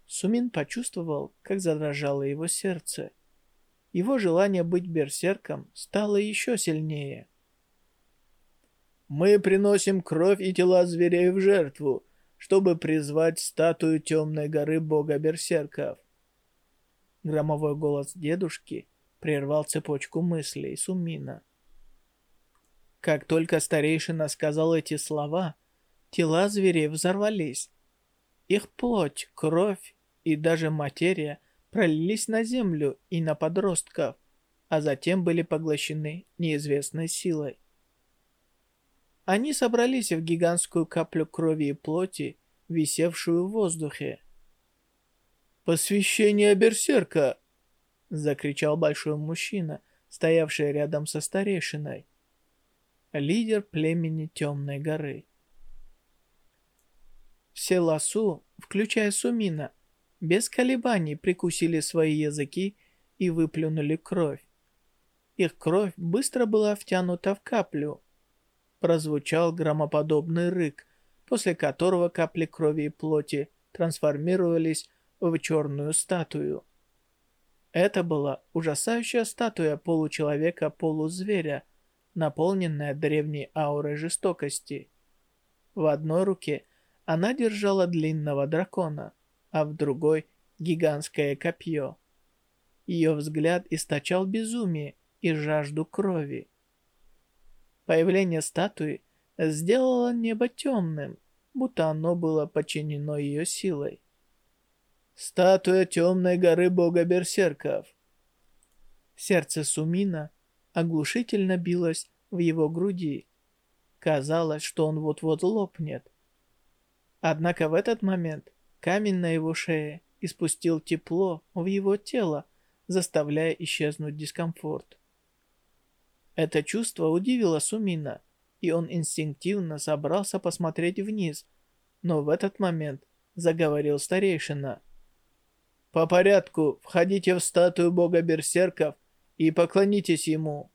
Сумин почувствовал, как задрожало его сердце его желание быть берсерком стало еще сильнее. «Мы приносим кровь и тела зверей в жертву, чтобы призвать статую темной горы бога берсерков». Громовой голос дедушки прервал цепочку мыслей Сумина. Как только старейшина сказал эти слова, тела зверей взорвались. Их плоть, кровь и даже материя пролились на землю и на подростков, а затем были поглощены неизвестной силой. Они собрались в гигантскую каплю крови и плоти, висевшую в воздухе. «Посвящение берсерка!» — закричал большой мужчина, стоявший рядом со старейшиной. Лидер племени Темной горы. Все лосу, включая Сумина, без колебаний прикусили свои языки и выплюнули кровь. Их кровь быстро была втянута в каплю. Прозвучал громоподобный рык, после которого капли крови и плоти трансформировались в черную статую. Это была ужасающая статуя получеловека-полузверя, наполненная древней аурой жестокости. В одной руке она держала длинного дракона, а в другой — гигантское копье. Ее взгляд источал безумие и жажду крови. Появление статуи сделало небо темным, будто оно было подчинено ее силой. Статуя темной горы бога берсерков. Сердце Сумина оглушительно билось в его груди. Казалось, что он вот-вот лопнет. Однако в этот момент Камень на его шее испустил тепло в его тело, заставляя исчезнуть дискомфорт. Это чувство удивило Сумина, и он инстинктивно собрался посмотреть вниз, но в этот момент заговорил старейшина. «По порядку, входите в статую бога берсерков и поклонитесь ему».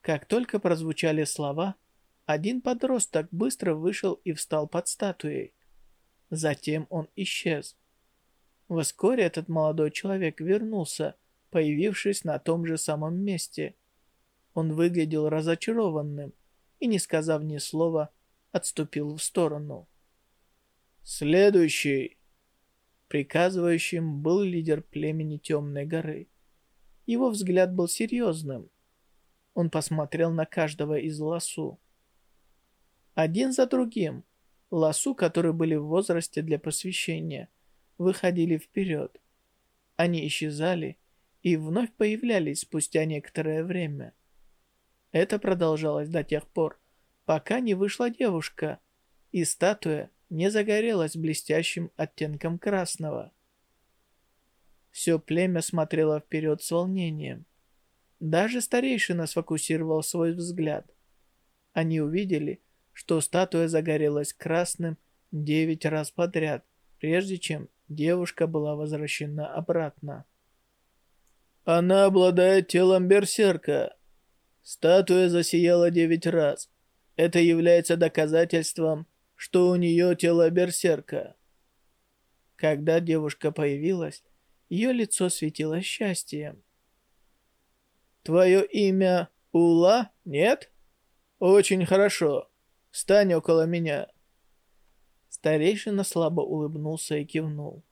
Как только прозвучали слова, один подросток быстро вышел и встал под статуей. Затем он исчез. Вскоре этот молодой человек вернулся, появившись на том же самом месте. Он выглядел разочарованным и, не сказав ни слова, отступил в сторону. «Следующий!» Приказывающим был лидер племени Темной горы. Его взгляд был серьезным. Он посмотрел на каждого из лосу. Один за другим, лосу, которые были в возрасте для посвящения, выходили вперед. Они исчезали и вновь появлялись спустя некоторое время. Это продолжалось до тех пор, пока не вышла девушка, и статуя не загорелась блестящим оттенком красного. Все племя смотрело вперед с волнением. Даже старейшина сфокусировал свой взгляд. Они увидели, что статуя загорелась красным девять раз подряд, прежде чем девушка была возвращена обратно. «Она обладает телом берсерка», Статуя засияла девять раз. Это является доказательством, что у нее тело берсерка. Когда девушка появилась, ее лицо светило счастьем. «Твое имя Ула, нет? Очень хорошо. Встань около меня». Старейшина слабо улыбнулся и кивнул.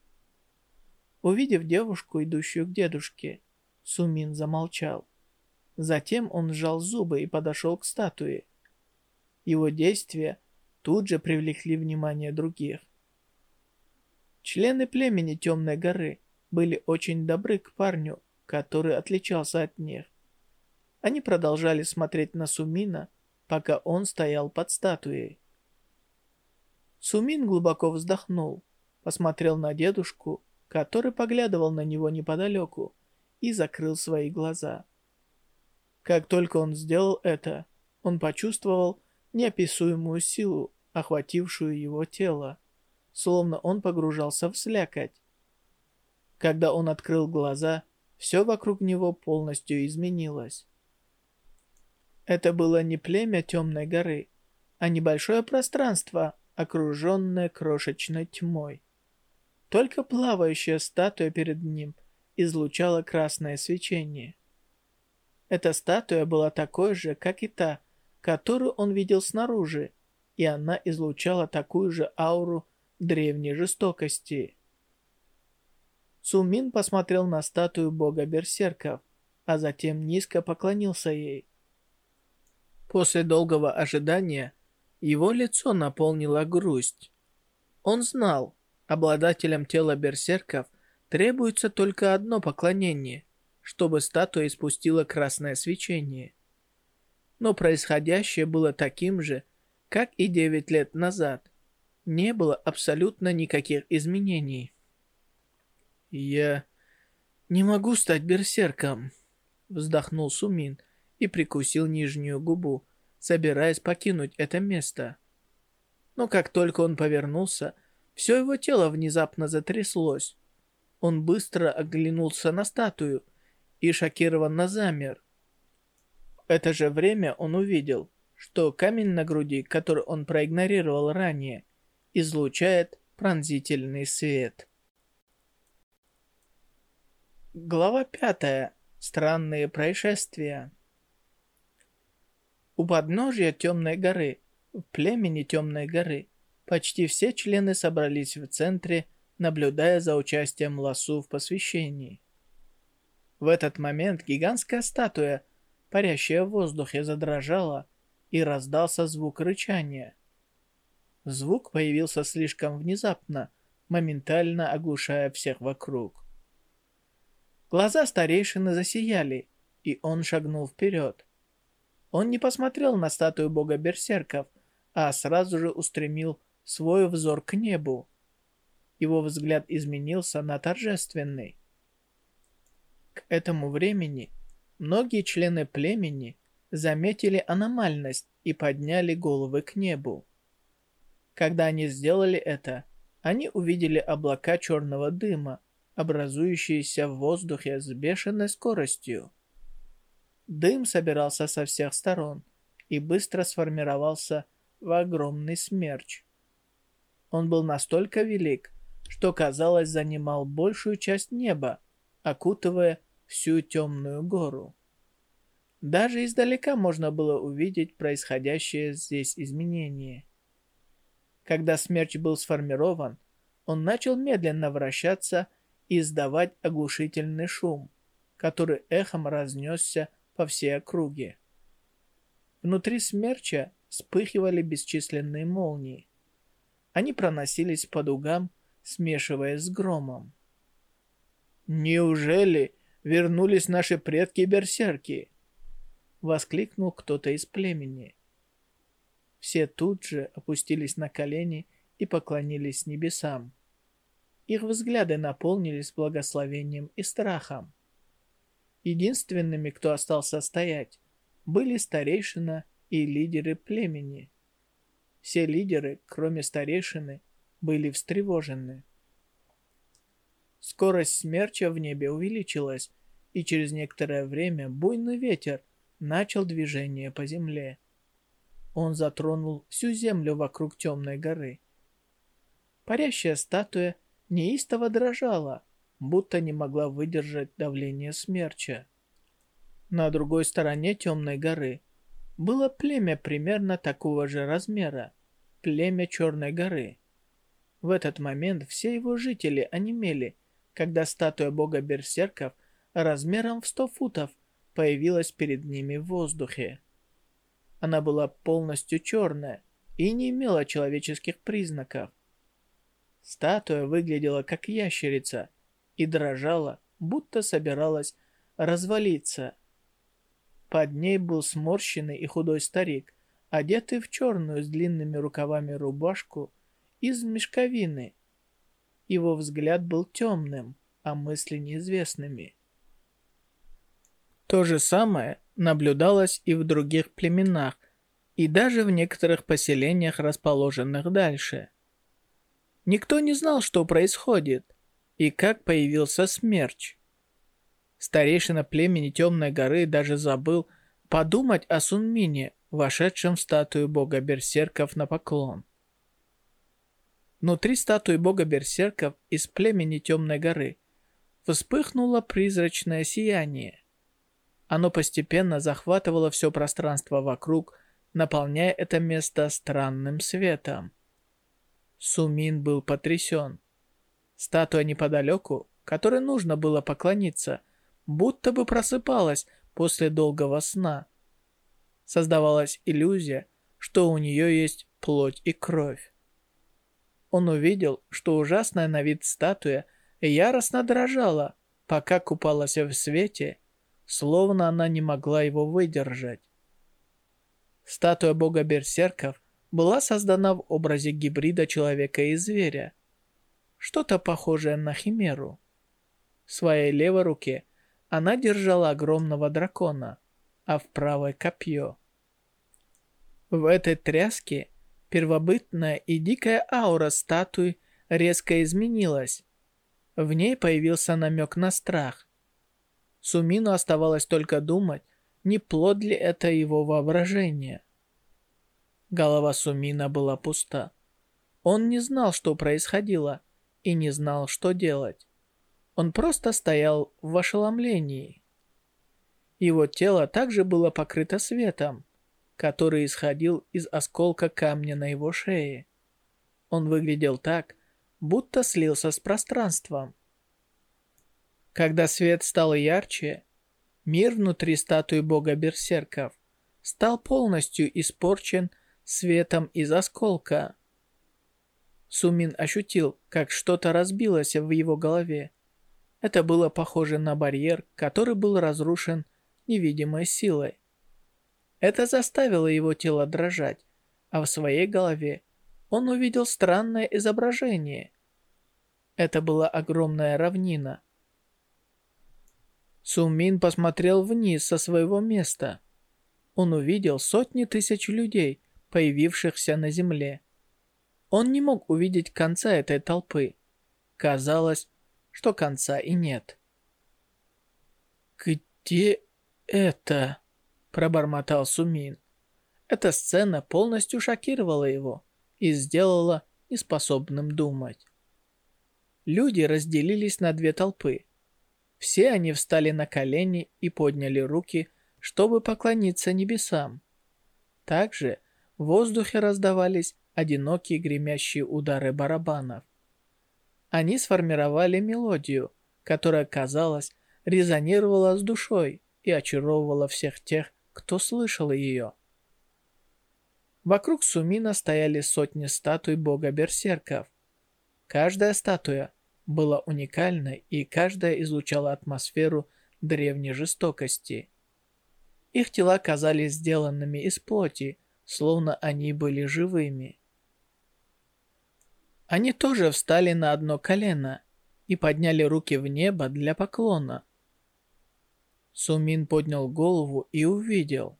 Увидев девушку, идущую к дедушке, Сумин замолчал. Затем он сжал зубы и подошел к статуе. Его действия тут же привлекли внимание других. Члены племени Темной горы были очень добры к парню, который отличался от них. Они продолжали смотреть на Сумина, пока он стоял под статуей. Сумин глубоко вздохнул, посмотрел на дедушку, который поглядывал на него неподалеку, и закрыл свои глаза. Как только он сделал это, он почувствовал неописуемую силу, охватившую его тело, словно он погружался в слякоть. Когда он открыл глаза, все вокруг него полностью изменилось. Это было не племя Темной горы, а небольшое пространство, окруженное крошечной тьмой. Только плавающая статуя перед ним излучала красное свечение. Эта статуя была такой же, как и та, которую он видел снаружи, и она излучала такую же ауру древней жестокости. Сумин посмотрел на статую бога берсерков, а затем низко поклонился ей. После долгого ожидания его лицо наполнило грусть. Он знал, обладателям тела берсерков требуется только одно поклонение, чтобы статуя испустила красное свечение. Но происходящее было таким же, как и девять лет назад. Не было абсолютно никаких изменений. «Я не могу стать берсерком», — вздохнул Сумин и прикусил нижнюю губу, собираясь покинуть это место. Но как только он повернулся, все его тело внезапно затряслось. Он быстро оглянулся на статую и шокированно замер. В это же время он увидел, что камень на груди, который он проигнорировал ранее, излучает пронзительный свет. Глава 5. Странные происшествия. У подножья Темной горы, в племени Темной горы, почти все члены собрались в центре, наблюдая за участием Ласу в посвящении. В этот момент гигантская статуя, парящая в воздухе, задрожала, и раздался звук рычания. Звук появился слишком внезапно, моментально оглушая всех вокруг. Глаза старейшины засияли, и он шагнул вперед. Он не посмотрел на статую бога берсерков, а сразу же устремил свой взор к небу. Его взгляд изменился на торжественный. К этому времени многие члены племени заметили аномальность и подняли головы к небу. Когда они сделали это, они увидели облака черного дыма, образующиеся в воздухе с бешеной скоростью. Дым собирался со всех сторон и быстро сформировался в огромный смерч. Он был настолько велик, что, казалось, занимал большую часть неба, окутывая всю темную гору. Даже издалека можно было увидеть происходящее здесь изменение. Когда смерч был сформирован, он начал медленно вращаться и издавать оглушительный шум, который эхом разнесся по всей округе. Внутри смерча вспыхивали бесчисленные молнии. Они проносились по дугам, смешиваясь с громом. «Неужели вернулись наши предки-берсерки?» Воскликнул кто-то из племени. Все тут же опустились на колени и поклонились небесам. Их взгляды наполнились благословением и страхом. Единственными, кто остался стоять, были старейшина и лидеры племени. Все лидеры, кроме старейшины, были встревожены. Скорость смерча в небе увеличилась, и через некоторое время буйный ветер начал движение по земле. Он затронул всю землю вокруг темной горы. Парящая статуя неистово дрожала, будто не могла выдержать давление смерча. На другой стороне темной горы было племя примерно такого же размера, племя Черной горы. В этот момент все его жители онемели, когда статуя бога берсерков размером в сто футов появилась перед ними в воздухе. Она была полностью черная и не имела человеческих признаков. Статуя выглядела как ящерица и дрожала, будто собиралась развалиться. Под ней был сморщенный и худой старик, одетый в черную с длинными рукавами рубашку из мешковины. Его взгляд был темным, а мысли неизвестными. То же самое наблюдалось и в других племенах, и даже в некоторых поселениях, расположенных дальше. Никто не знал, что происходит и как появился смерч. Старейшина племени Темной горы даже забыл подумать о Сунмине, вошедшем в статую бога берсерков на поклон. Внутри статуи бога берсерков из племени Темной горы вспыхнуло призрачное сияние. Оно постепенно захватывало все пространство вокруг, наполняя это место странным светом. Сумин был потрясен. Статуя неподалеку, которой нужно было поклониться, будто бы просыпалась после долгого сна. Создавалась иллюзия, что у нее есть плоть и кровь. Он увидел, что ужасная на вид статуя яростно дрожала, пока купалась в свете, словно она не могла его выдержать. Статуя бога берсерков была создана в образе гибрида человека и зверя. Что-то похожее на химеру. В своей левой руке она держала огромного дракона, а в правой копье. В этой тряске первобытная и дикая аура статуи резко изменилась. В ней появился намек на страх. Сумину оставалось только думать, не плод ли это его воображение. Голова Сумина была пуста. Он не знал, что происходило, и не знал, что делать. Он просто стоял в ошеломлении. Его тело также было покрыто светом, который исходил из осколка камня на его шее. Он выглядел так, будто слился с пространством. Когда свет стал ярче, мир внутри статуи бога берсерков стал полностью испорчен светом из осколка. Сумин ощутил, как что-то разбилось в его голове. Это было похоже на барьер, который был разрушен невидимой силой. Это заставило его тело дрожать, а в своей голове он увидел странное изображение. Это была огромная равнина. Сумин посмотрел вниз со своего места. Он увидел сотни тысяч людей, появившихся на земле. Он не мог увидеть конца этой толпы. Казалось, что конца и нет. «Где это?» – пробормотал Сумин. Эта сцена полностью шокировала его и сделала неспособным думать. Люди разделились на две толпы. Все они встали на колени и подняли руки, чтобы поклониться небесам. Также в воздухе раздавались одинокие гремящие удары барабанов. Они сформировали мелодию, которая, казалось, резонировала с душой и очаровывала всех тех, кто слышал ее. Вокруг Сумина стояли сотни статуй бога-берсерков. Каждая статуя была уникальной, и каждая излучала атмосферу древней жестокости. Их тела казались сделанными из плоти, словно они были живыми. Они тоже встали на одно колено и подняли руки в небо для поклона. Сумин поднял голову и увидел,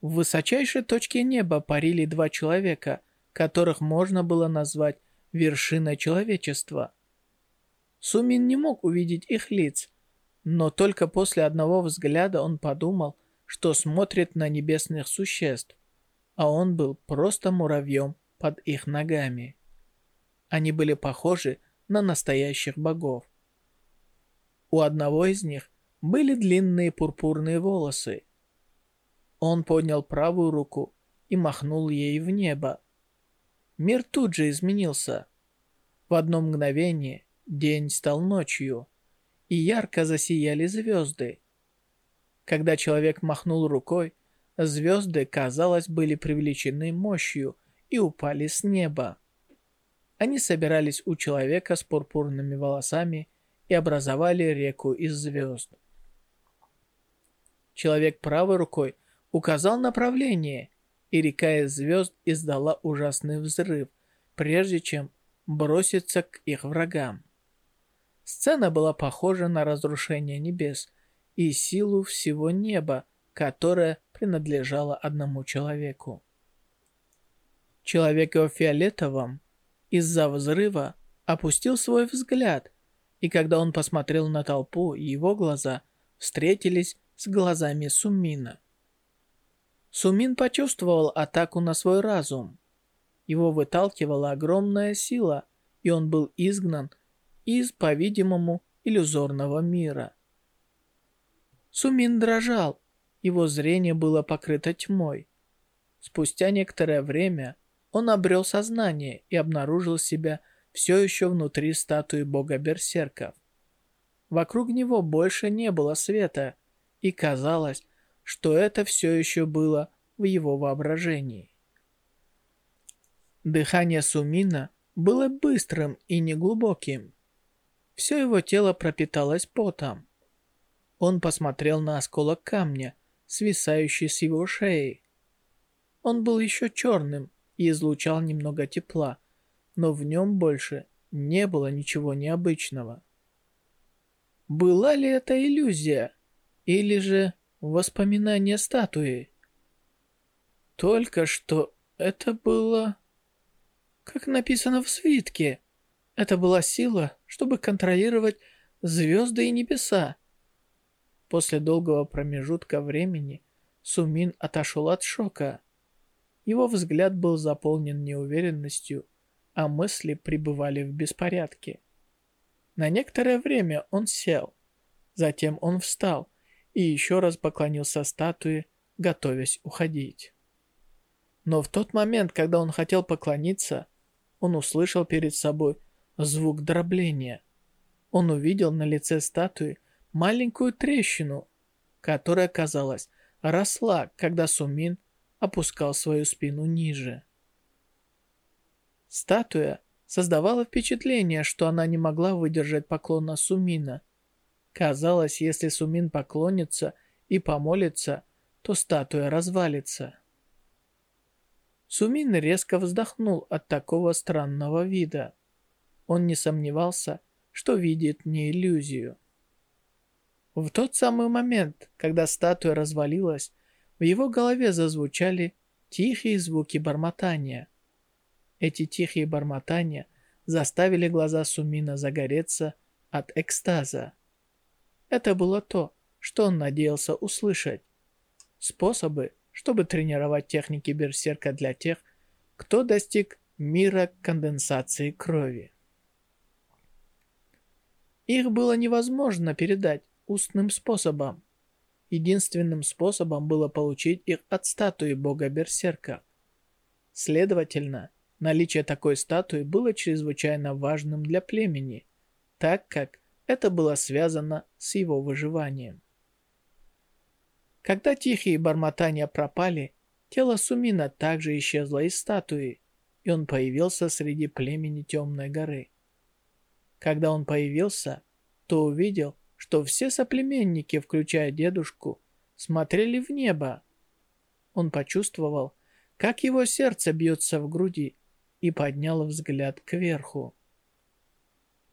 в высочайшей точке неба парили два человека, которых можно было назвать вершиной человечества. Сумин не мог увидеть их лиц, но только после одного взгляда он подумал, что смотрит на небесных существ, а он был просто муравьем под их ногами. Они были похожи на настоящих богов. У одного из них были длинные пурпурные волосы, он поднял правую руку и махнул ей в небо. Мир тут же изменился. В одно мгновение день стал ночью, и ярко засияли звезды. Когда человек махнул рукой, звезды, казалось, были привлечены мощью и упали с неба. Они собирались у человека с пурпурными волосами и образовали реку из звезд. Человек правой рукой указал направление, и река из звезд издала ужасный взрыв, прежде чем броситься к их врагам. Сцена была похожа на разрушение небес и силу всего неба, которая принадлежала одному человеку. Человек в фиолетовом из-за взрыва опустил свой взгляд, и когда он посмотрел на толпу, его глаза встретились с глазами Суммина. Сумин почувствовал атаку на свой разум. Его выталкивала огромная сила, и он был изгнан из, по-видимому, иллюзорного мира. Сумин дрожал, его зрение было покрыто тьмой. Спустя некоторое время он обрел сознание и обнаружил себя все еще внутри статуи бога берсерков. Вокруг него больше не было света, и казалось, что это все еще было в его воображении. Дыхание Сумина было быстрым и неглубоким. Все его тело пропиталось потом. Он посмотрел на осколок камня, свисающий с его шеи. Он был еще черным и излучал немного тепла, но в нем больше не было ничего необычного. Была ли это иллюзия? Или же Воспоминания статуи. Только что это было... Как написано в свитке. Это была сила, чтобы контролировать звезды и небеса. После долгого промежутка времени Сумин отошел от шока. Его взгляд был заполнен неуверенностью, а мысли пребывали в беспорядке. На некоторое время он сел. Затем он встал и еще раз поклонился статуе, готовясь уходить. Но в тот момент, когда он хотел поклониться, он услышал перед собой звук дробления. Он увидел на лице статуи маленькую трещину, которая, казалось, росла, когда Сумин опускал свою спину ниже. Статуя создавала впечатление, что она не могла выдержать поклона Сумина, Казалось, если Сумин поклонится и помолится, то статуя развалится. Сумин резко вздохнул от такого странного вида. Он не сомневался, что видит не иллюзию. В тот самый момент, когда статуя развалилась, в его голове зазвучали тихие звуки бормотания. Эти тихие бормотания заставили глаза Сумина загореться от экстаза. Это было то, что он надеялся услышать. Способы, чтобы тренировать техники берсерка для тех, кто достиг мира конденсации крови. Их было невозможно передать устным способом. Единственным способом было получить их от статуи бога Берсерка. Следовательно, наличие такой статуи было чрезвычайно важным для племени, так как это было связано с его выживанием. Когда тихие бормотания пропали, тело Сумина также исчезло из статуи, и он появился среди племени Темной горы. Когда он появился, то увидел, что все соплеменники, включая дедушку, смотрели в небо. Он почувствовал, как его сердце бьется в груди, и поднял взгляд кверху.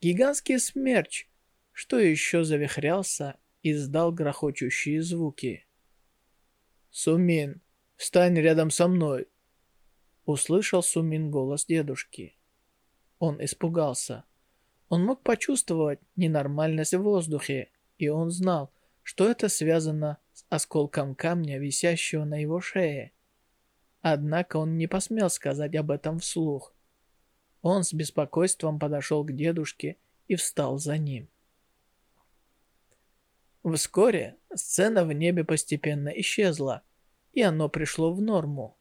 Гигантский смерч, что еще завихрялся, издал грохочущие звуки. «Сумин, встань рядом со мной!» Услышал Сумин голос дедушки. Он испугался. Он мог почувствовать ненормальность в воздухе, и он знал, что это связано с осколком камня, висящего на его шее. Однако он не посмел сказать об этом вслух. Он с беспокойством подошел к дедушке и встал за ним. Вскоре сцена в небе постепенно исчезла, и оно пришло в норму.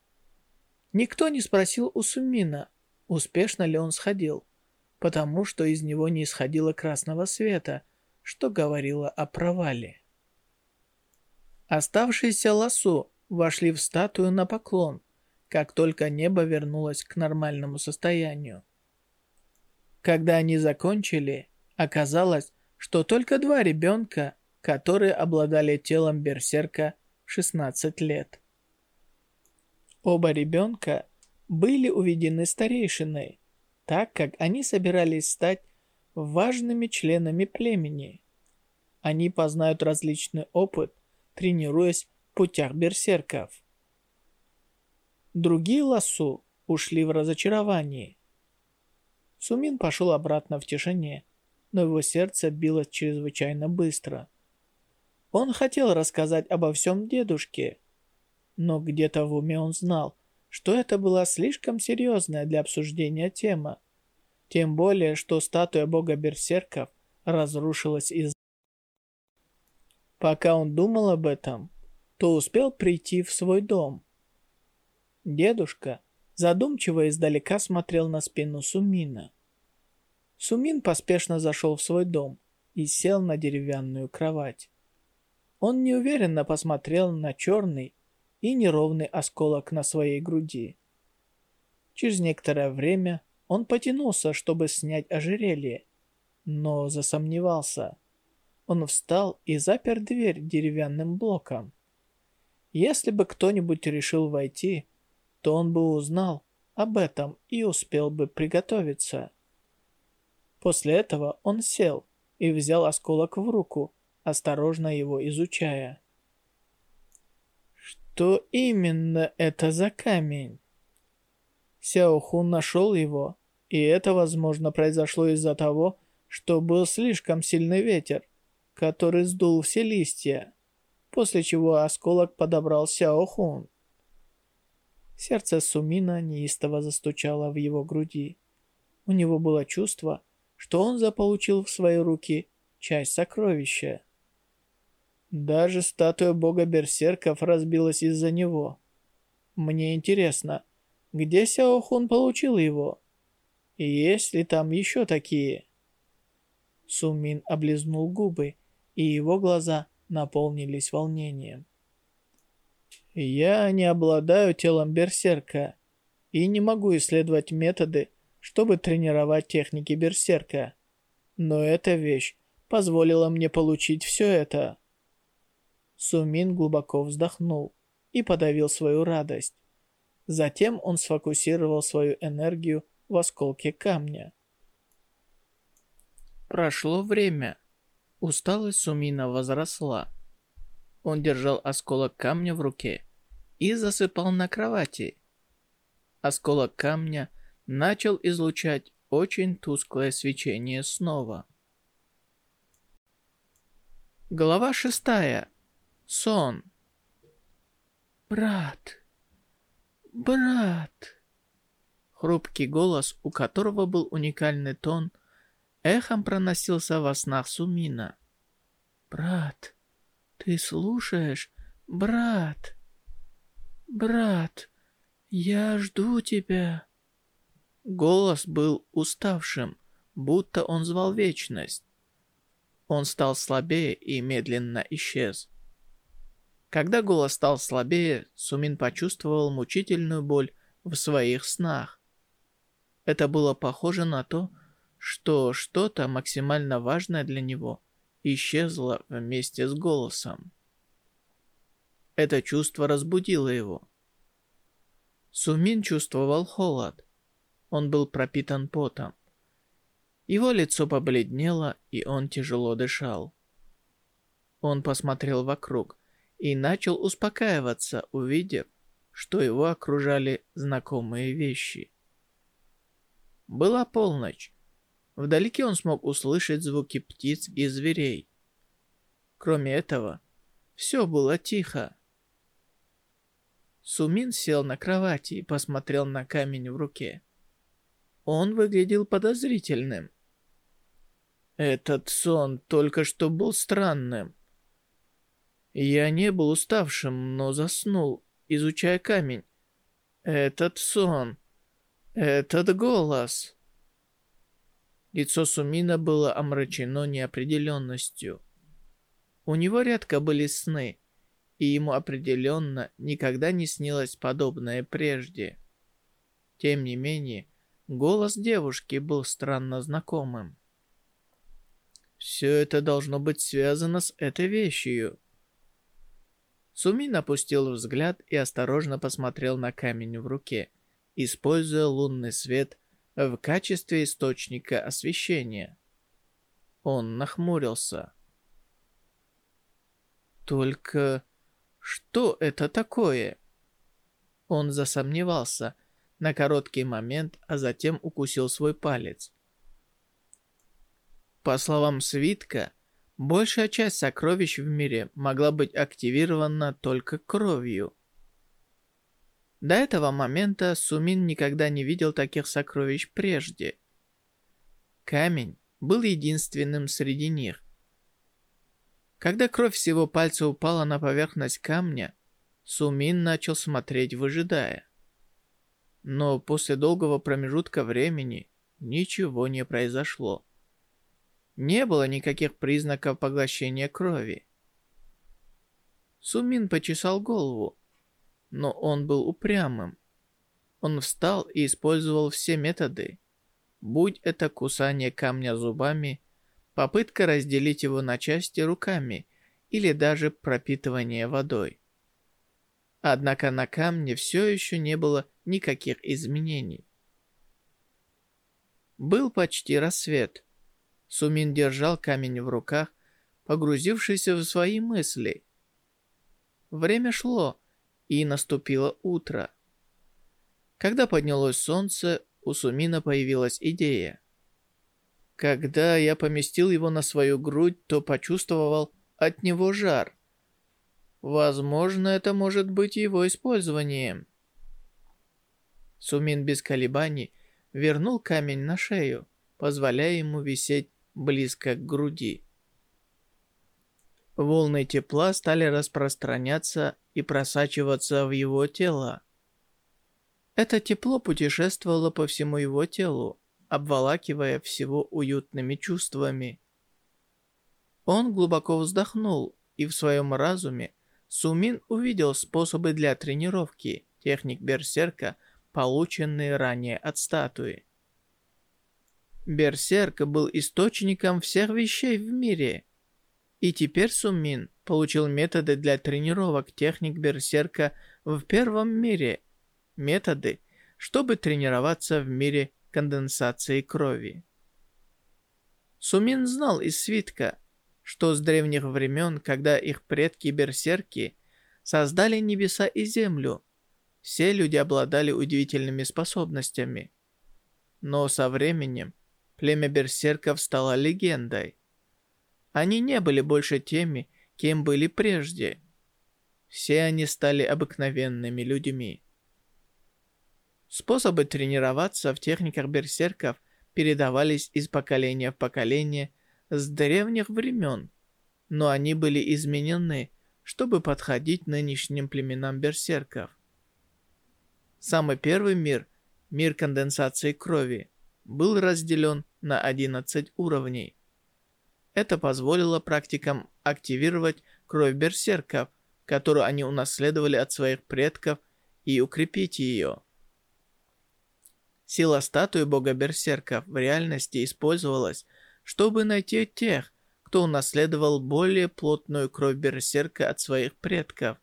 Никто не спросил у Сумина, успешно ли он сходил потому что из него не исходило красного света, что говорило о провале. Оставшиеся лосу вошли в статую на поклон, как только небо вернулось к нормальному состоянию. Когда они закончили, оказалось, что только два ребенка, которые обладали телом берсерка в 16 лет. Оба ребенка были уведены старейшиной, так как они собирались стать важными членами племени. Они познают различный опыт, тренируясь в путях берсерков. Другие лосу ушли в разочаровании. Сумин пошел обратно в тишине, но его сердце билось чрезвычайно быстро. Он хотел рассказать обо всем дедушке, но где-то в уме он знал, что это была слишком серьезная для обсуждения тема. Тем более, что статуя бога берсерков разрушилась из... Пока он думал об этом, то успел прийти в свой дом. Дедушка задумчиво издалека смотрел на спину Сумина. Сумин поспешно зашел в свой дом и сел на деревянную кровать. Он неуверенно посмотрел на черный и неровный осколок на своей груди. Через некоторое время он потянулся, чтобы снять ожерелье, но засомневался. Он встал и запер дверь деревянным блоком. Если бы кто-нибудь решил войти, то он бы узнал об этом и успел бы приготовиться. После этого он сел и взял осколок в руку, осторожно его изучая. Что именно это за камень? Сяохун нашел его, и это, возможно, произошло из-за того, что был слишком сильный ветер, который сдул все листья, после чего осколок подобрал Сяохун. Сердце Сумина неистово застучало в его груди. У него было чувство, что он заполучил в свои руки часть сокровища. Даже статуя бога берсерков разбилась из-за него. Мне интересно, где Сяохун получил его? И есть ли там еще такие? Сумин облизнул губы, и его глаза наполнились волнением. Я не обладаю телом берсерка и не могу исследовать методы, чтобы тренировать техники берсерка. Но эта вещь позволила мне получить все это. Сумин глубоко вздохнул и подавил свою радость. Затем он сфокусировал свою энергию в осколке камня. Прошло время. Усталость Сумина возросла. Он держал осколок камня в руке и засыпал на кровати. Осколок камня начал излучать очень тусклое свечение снова. Глава шестая. Сон. «Брат! Брат!» Хрупкий голос, у которого был уникальный тон, эхом проносился во снах Сумина. «Брат, ты слушаешь? Брат! Брат, я жду тебя!» Голос был уставшим, будто он звал вечность. Он стал слабее и медленно исчез. Когда голос стал слабее, Сумин почувствовал мучительную боль в своих снах. Это было похоже на то, что что-то максимально важное для него исчезло вместе с голосом. Это чувство разбудило его. Сумин чувствовал холод. Он был пропитан потом. Его лицо побледнело, и он тяжело дышал. Он посмотрел вокруг и начал успокаиваться, увидев, что его окружали знакомые вещи. Была полночь. Вдалеке он смог услышать звуки птиц и зверей. Кроме этого, все было тихо. Сумин сел на кровати и посмотрел на камень в руке. Он выглядел подозрительным. Этот сон только что был странным. Я не был уставшим, но заснул, изучая камень. Этот сон... Этот голос... Лицо Сумина было омрачено неопределенностью. У него редко были сны, и ему определенно никогда не снилось подобное прежде. Тем не менее, голос девушки был странно знакомым. Все это должно быть связано с этой вещью. Сумин опустил взгляд и осторожно посмотрел на камень в руке, используя лунный свет в качестве источника освещения. Он нахмурился. Только что это такое? Он засомневался на короткий момент, а затем укусил свой палец. По словам свитка, большая часть сокровищ в мире могла быть активирована только кровью. До этого момента Сумин никогда не видел таких сокровищ прежде. Камень был единственным среди них. Когда кровь с его пальца упала на поверхность камня, Сумин начал смотреть, выжидая. Но после долгого промежутка времени ничего не произошло. Не было никаких признаков поглощения крови. Сумин почесал голову, но он был упрямым. Он встал и использовал все методы. Будь это кусание камня зубами, попытка разделить его на части руками или даже пропитывание водой. Однако на камне все еще не было никаких изменений. Был почти рассвет. Сумин держал камень в руках, погрузившийся в свои мысли. Время шло, и наступило утро. Когда поднялось солнце, у Сумина появилась идея. Когда я поместил его на свою грудь, то почувствовал от него жар. Возможно, это может быть его использованием. Сумин без колебаний вернул камень на шею, позволяя ему висеть близко к груди. Волны тепла стали распространяться и просачиваться в его тело. Это тепло путешествовало по всему его телу, обволакивая всего уютными чувствами. Он глубоко вздохнул, и в своем разуме Сумин увидел способы для тренировки техник берсерка, полученные ранее от статуи. Берсерк был источником всех вещей в мире. И теперь Сумин получил методы для тренировок техник Берсерка в первом мире. Методы, чтобы тренироваться в мире конденсации крови. Сумин знал из свитка, что с древних времен, когда их предки-берсерки создали небеса и землю, все люди обладали удивительными способностями. Но со временем племя берсерков стало легендой. Они не были больше теми, кем были прежде. Все они стали обыкновенными людьми. Способы тренироваться в техниках берсерков передавались из поколения в поколение с древних времен, но они были изменены, чтобы подходить нынешним племенам берсерков. Самый первый мир, мир конденсации крови, был разделен на 11 уровней. Это позволило практикам активировать кровь берсерков, которую они унаследовали от своих предков, и укрепить ее. Сила статуи бога берсерков в реальности использовалась, чтобы найти тех, кто унаследовал более плотную кровь берсерка от своих предков.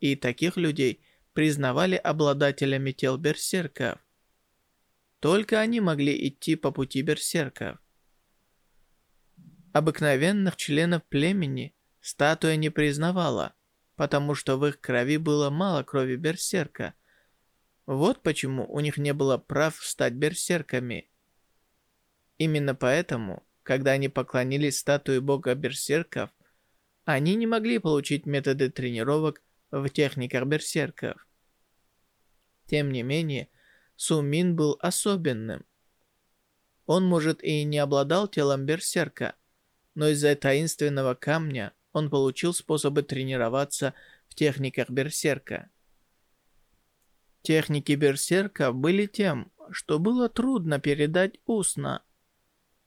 И таких людей признавали обладателями тел берсерков. Только они могли идти по пути берсерков. Обыкновенных членов племени статуя не признавала, потому что в их крови было мало крови берсерка. Вот почему у них не было прав стать берсерками. Именно поэтому, когда они поклонились статуе бога берсерков, они не могли получить методы тренировок в техниках берсерков. Тем не менее, Сумин был особенным. Он, может, и не обладал телом берсерка, но из-за таинственного камня он получил способы тренироваться в техниках берсерка. Техники берсерка были тем, что было трудно передать устно,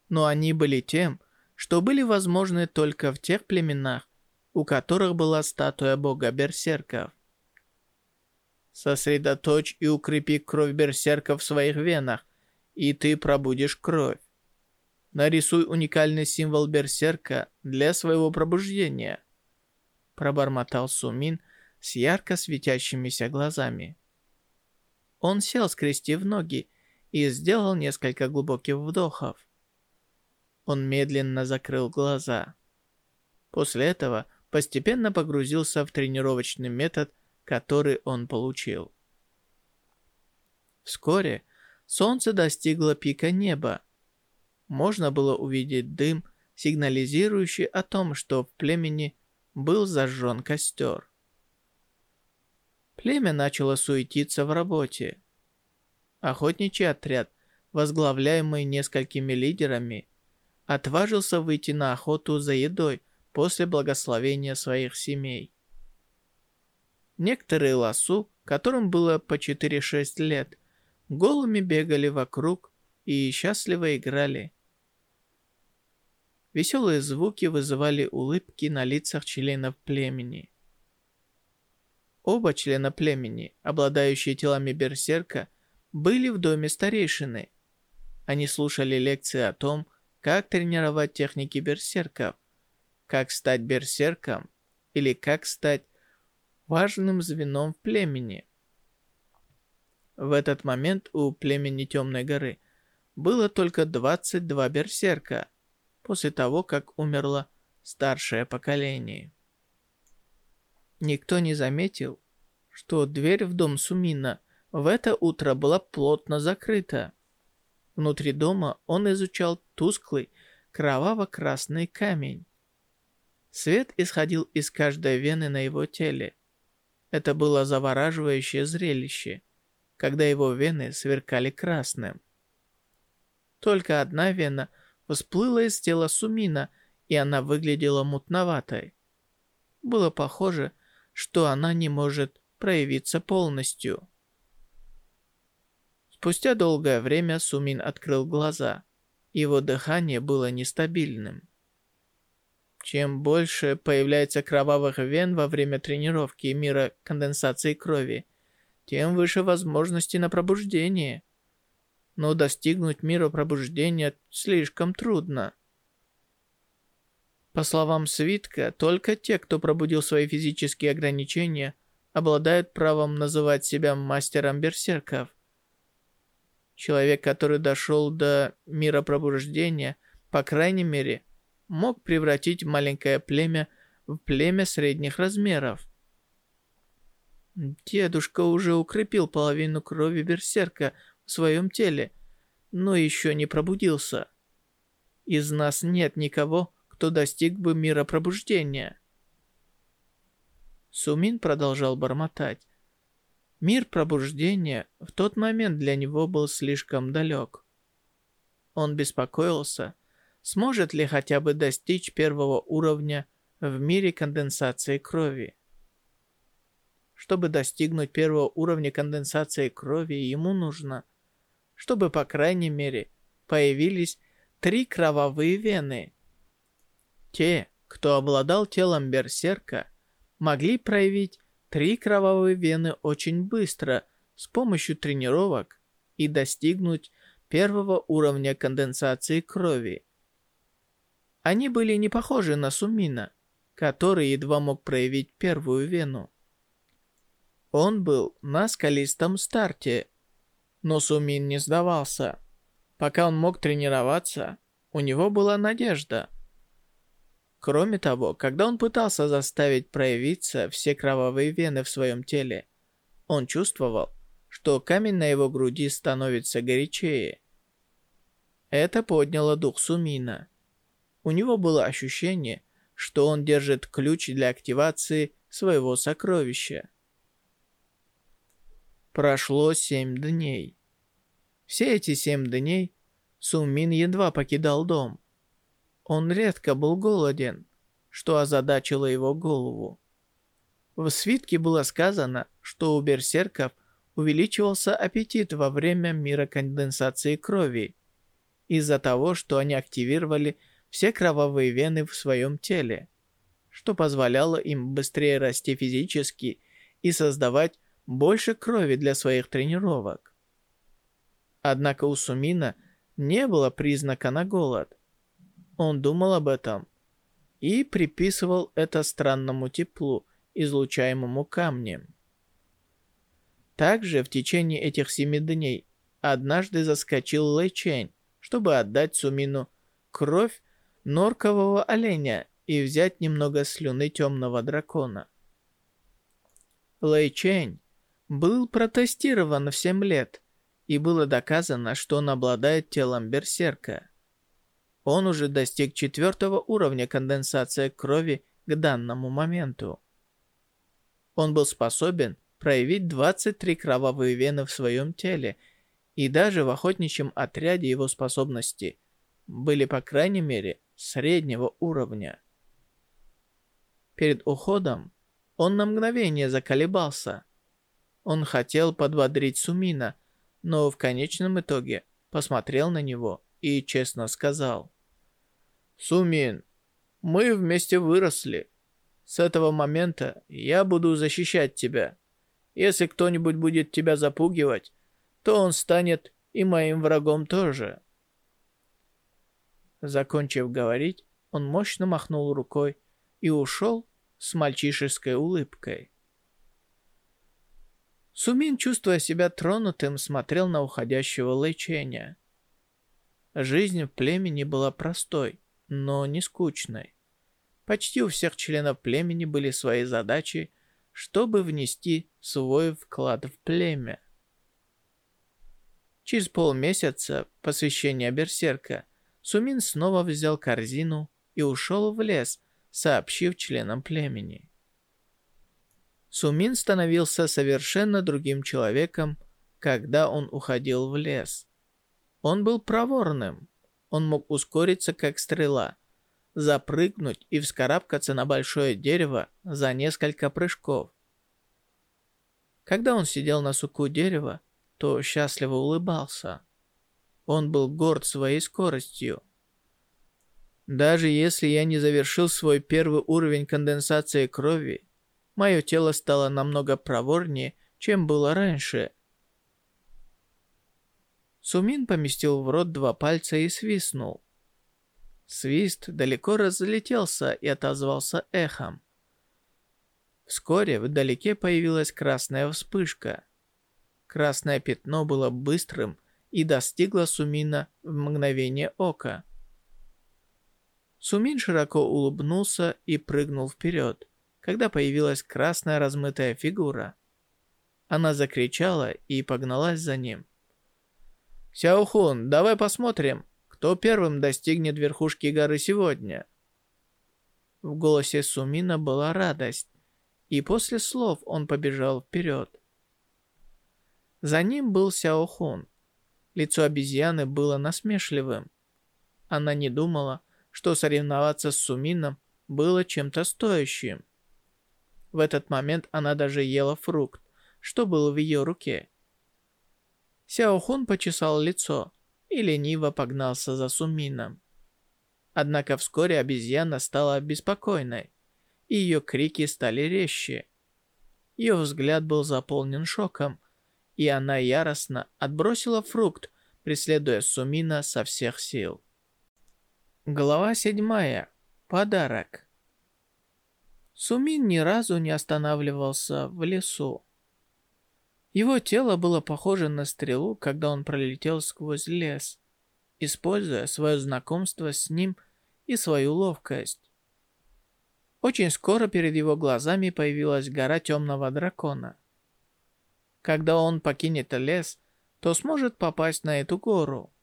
но они были тем, что были возможны только в тех племенах, у которых была статуя бога берсерков. Сосредоточь и укрепи кровь берсерка в своих венах, и ты пробудишь кровь. Нарисуй уникальный символ берсерка для своего пробуждения. Пробормотал Сумин с ярко светящимися глазами. Он сел, скрестив ноги, и сделал несколько глубоких вдохов. Он медленно закрыл глаза. После этого постепенно погрузился в тренировочный метод, который он получил. Вскоре солнце достигло пика неба, можно было увидеть дым, сигнализирующий о том, что в племени был зажжен костер. Племя начало суетиться в работе. Охотничий отряд, возглавляемый несколькими лидерами, отважился выйти на охоту за едой после благословения своих семей. Некоторые лосу, которым было по 4-6 лет, голыми бегали вокруг и счастливо играли. Веселые звуки вызывали улыбки на лицах членов племени. Оба члена племени, обладающие телами берсерка, были в доме старейшины. Они слушали лекции о том, как тренировать техники берсерков, как стать берсерком или как стать важным звеном в племени. В этот момент у племени Темной горы было только 22 берсерка – после того, как умерло старшее поколение. Никто не заметил, что дверь в дом Сумина в это утро была плотно закрыта. Внутри дома он изучал тусклый кроваво-красный камень. Свет исходил из каждой вены на его теле. Это было завораживающее зрелище, когда его вены сверкали красным. Только одна вена всплыла из тела Сумина, и она выглядела мутноватой. Было похоже, что она не может проявиться полностью. Спустя долгое время Сумин открыл глаза. Его дыхание было нестабильным. Чем больше появляется кровавых вен во время тренировки мира конденсации крови, тем выше возможности на пробуждение но достигнуть мира пробуждения слишком трудно. По словам Свитка, только те, кто пробудил свои физические ограничения, обладают правом называть себя мастером берсерков. Человек, который дошел до мира пробуждения, по крайней мере, мог превратить маленькое племя в племя средних размеров. Дедушка уже укрепил половину крови берсерка в своем теле, но еще не пробудился. Из нас нет никого, кто достиг бы мира пробуждения. Сумин продолжал бормотать. Мир пробуждения в тот момент для него был слишком далек. Он беспокоился, сможет ли хотя бы достичь первого уровня в мире конденсации крови. Чтобы достигнуть первого уровня конденсации крови, ему нужно, чтобы, по крайней мере, появились три кровавые вены. Те, кто обладал телом берсерка, могли проявить три кровавые вены очень быстро с помощью тренировок и достигнуть первого уровня конденсации крови. Они были не похожи на Сумина, который едва мог проявить первую вену. Он был на скалистом старте, но Сумин не сдавался. Пока он мог тренироваться, у него была надежда – Кроме того, когда он пытался заставить проявиться все кровавые вены в своем теле, он чувствовал, что камень на его груди становится горячее. Это подняло дух Сумина. У него было ощущение, что он держит ключ для активации своего сокровища. Прошло семь дней. Все эти семь дней Сумин едва покидал дом. Он редко был голоден, что озадачило его голову. В свитке было сказано, что у берсерков увеличивался аппетит во время мира конденсации крови, из-за того, что они активировали все кровавые вены в своем теле, что позволяло им быстрее расти физически и создавать больше крови для своих тренировок. Однако у Сумина не было признака на голод. Он думал об этом и приписывал это странному теплу, излучаемому камнем. Также в течение этих семи дней однажды заскочил Лэй Чэнь, чтобы отдать Сумину кровь норкового оленя и взять немного слюны темного дракона. Лэй Чэнь был протестирован в 7 лет, и было доказано, что он обладает телом берсерка. Он уже достиг четвертого уровня конденсации крови к данному моменту. Он был способен проявить 23 кровавые вены в своем теле, и даже в охотничьем отряде его способности были, по крайней мере, среднего уровня. Перед уходом он на мгновение заколебался. Он хотел подбодрить Сумина, но в конечном итоге посмотрел на него и честно сказал. Сумин, мы вместе выросли. С этого момента я буду защищать тебя. Если кто-нибудь будет тебя запугивать, то он станет и моим врагом тоже. Закончив говорить, он мощно махнул рукой и ушел с мальчишеской улыбкой. Сумин, чувствуя себя тронутым, смотрел на уходящего лечения. Жизнь в племени была простой но не скучной. Почти у всех членов племени были свои задачи, чтобы внести свой вклад в племя. Через полмесяца посвящения берсерка Сумин снова взял корзину и ушел в лес, сообщив членам племени. Сумин становился совершенно другим человеком, когда он уходил в лес. Он был проворным, он мог ускориться, как стрела, запрыгнуть и вскарабкаться на большое дерево за несколько прыжков. Когда он сидел на суку дерева, то счастливо улыбался. Он был горд своей скоростью. Даже если я не завершил свой первый уровень конденсации крови, мое тело стало намного проворнее, чем было раньше – Сумин поместил в рот два пальца и свистнул. Свист далеко разлетелся и отозвался эхом. Вскоре вдалеке появилась красная вспышка. Красное пятно было быстрым и достигло Сумина в мгновение ока. Сумин широко улыбнулся и прыгнул вперед, когда появилась красная размытая фигура. Она закричала и погналась за ним. «Сяохун, давай посмотрим, кто первым достигнет верхушки горы сегодня?» В голосе Сумина была радость, и после слов он побежал вперед. За ним был Сяохун. Лицо обезьяны было насмешливым. Она не думала, что соревноваться с Сумином было чем-то стоящим. В этот момент она даже ела фрукт, что был в ее руке. Сяохун почесал лицо и лениво погнался за Сумином. Однако вскоре обезьяна стала беспокойной, и ее крики стали резче. Ее взгляд был заполнен шоком, и она яростно отбросила фрукт, преследуя Сумина со всех сил. Глава седьмая. Подарок. Сумин ни разу не останавливался в лесу. Его тело было похоже на стрелу, когда он пролетел сквозь лес, используя свое знакомство с ним и свою ловкость. Очень скоро перед его глазами появилась гора темного дракона. Когда он покинет лес, то сможет попасть на эту гору.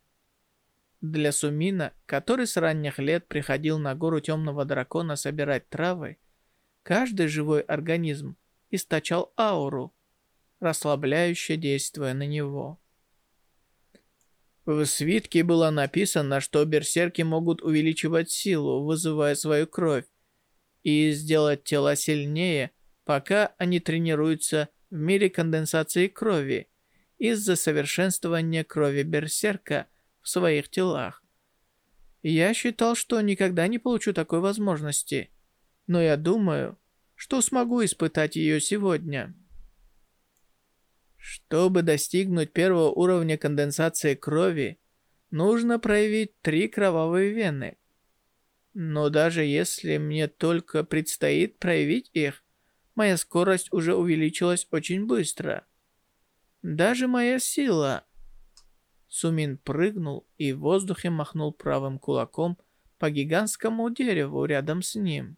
Для Сумина, который с ранних лет приходил на гору Темного Дракона собирать травы, каждый живой организм источал ауру, расслабляюще действуя на него. В свитке было написано, что берсерки могут увеличивать силу, вызывая свою кровь, и сделать тела сильнее, пока они тренируются в мире конденсации крови из-за совершенствования крови берсерка – в своих телах. Я считал, что никогда не получу такой возможности, но я думаю, что смогу испытать ее сегодня. Чтобы достигнуть первого уровня конденсации крови, нужно проявить три кровавые вены. Но даже если мне только предстоит проявить их, моя скорость уже увеличилась очень быстро. Даже моя сила Сумин прыгнул и в воздухе махнул правым кулаком по гигантскому дереву рядом с ним.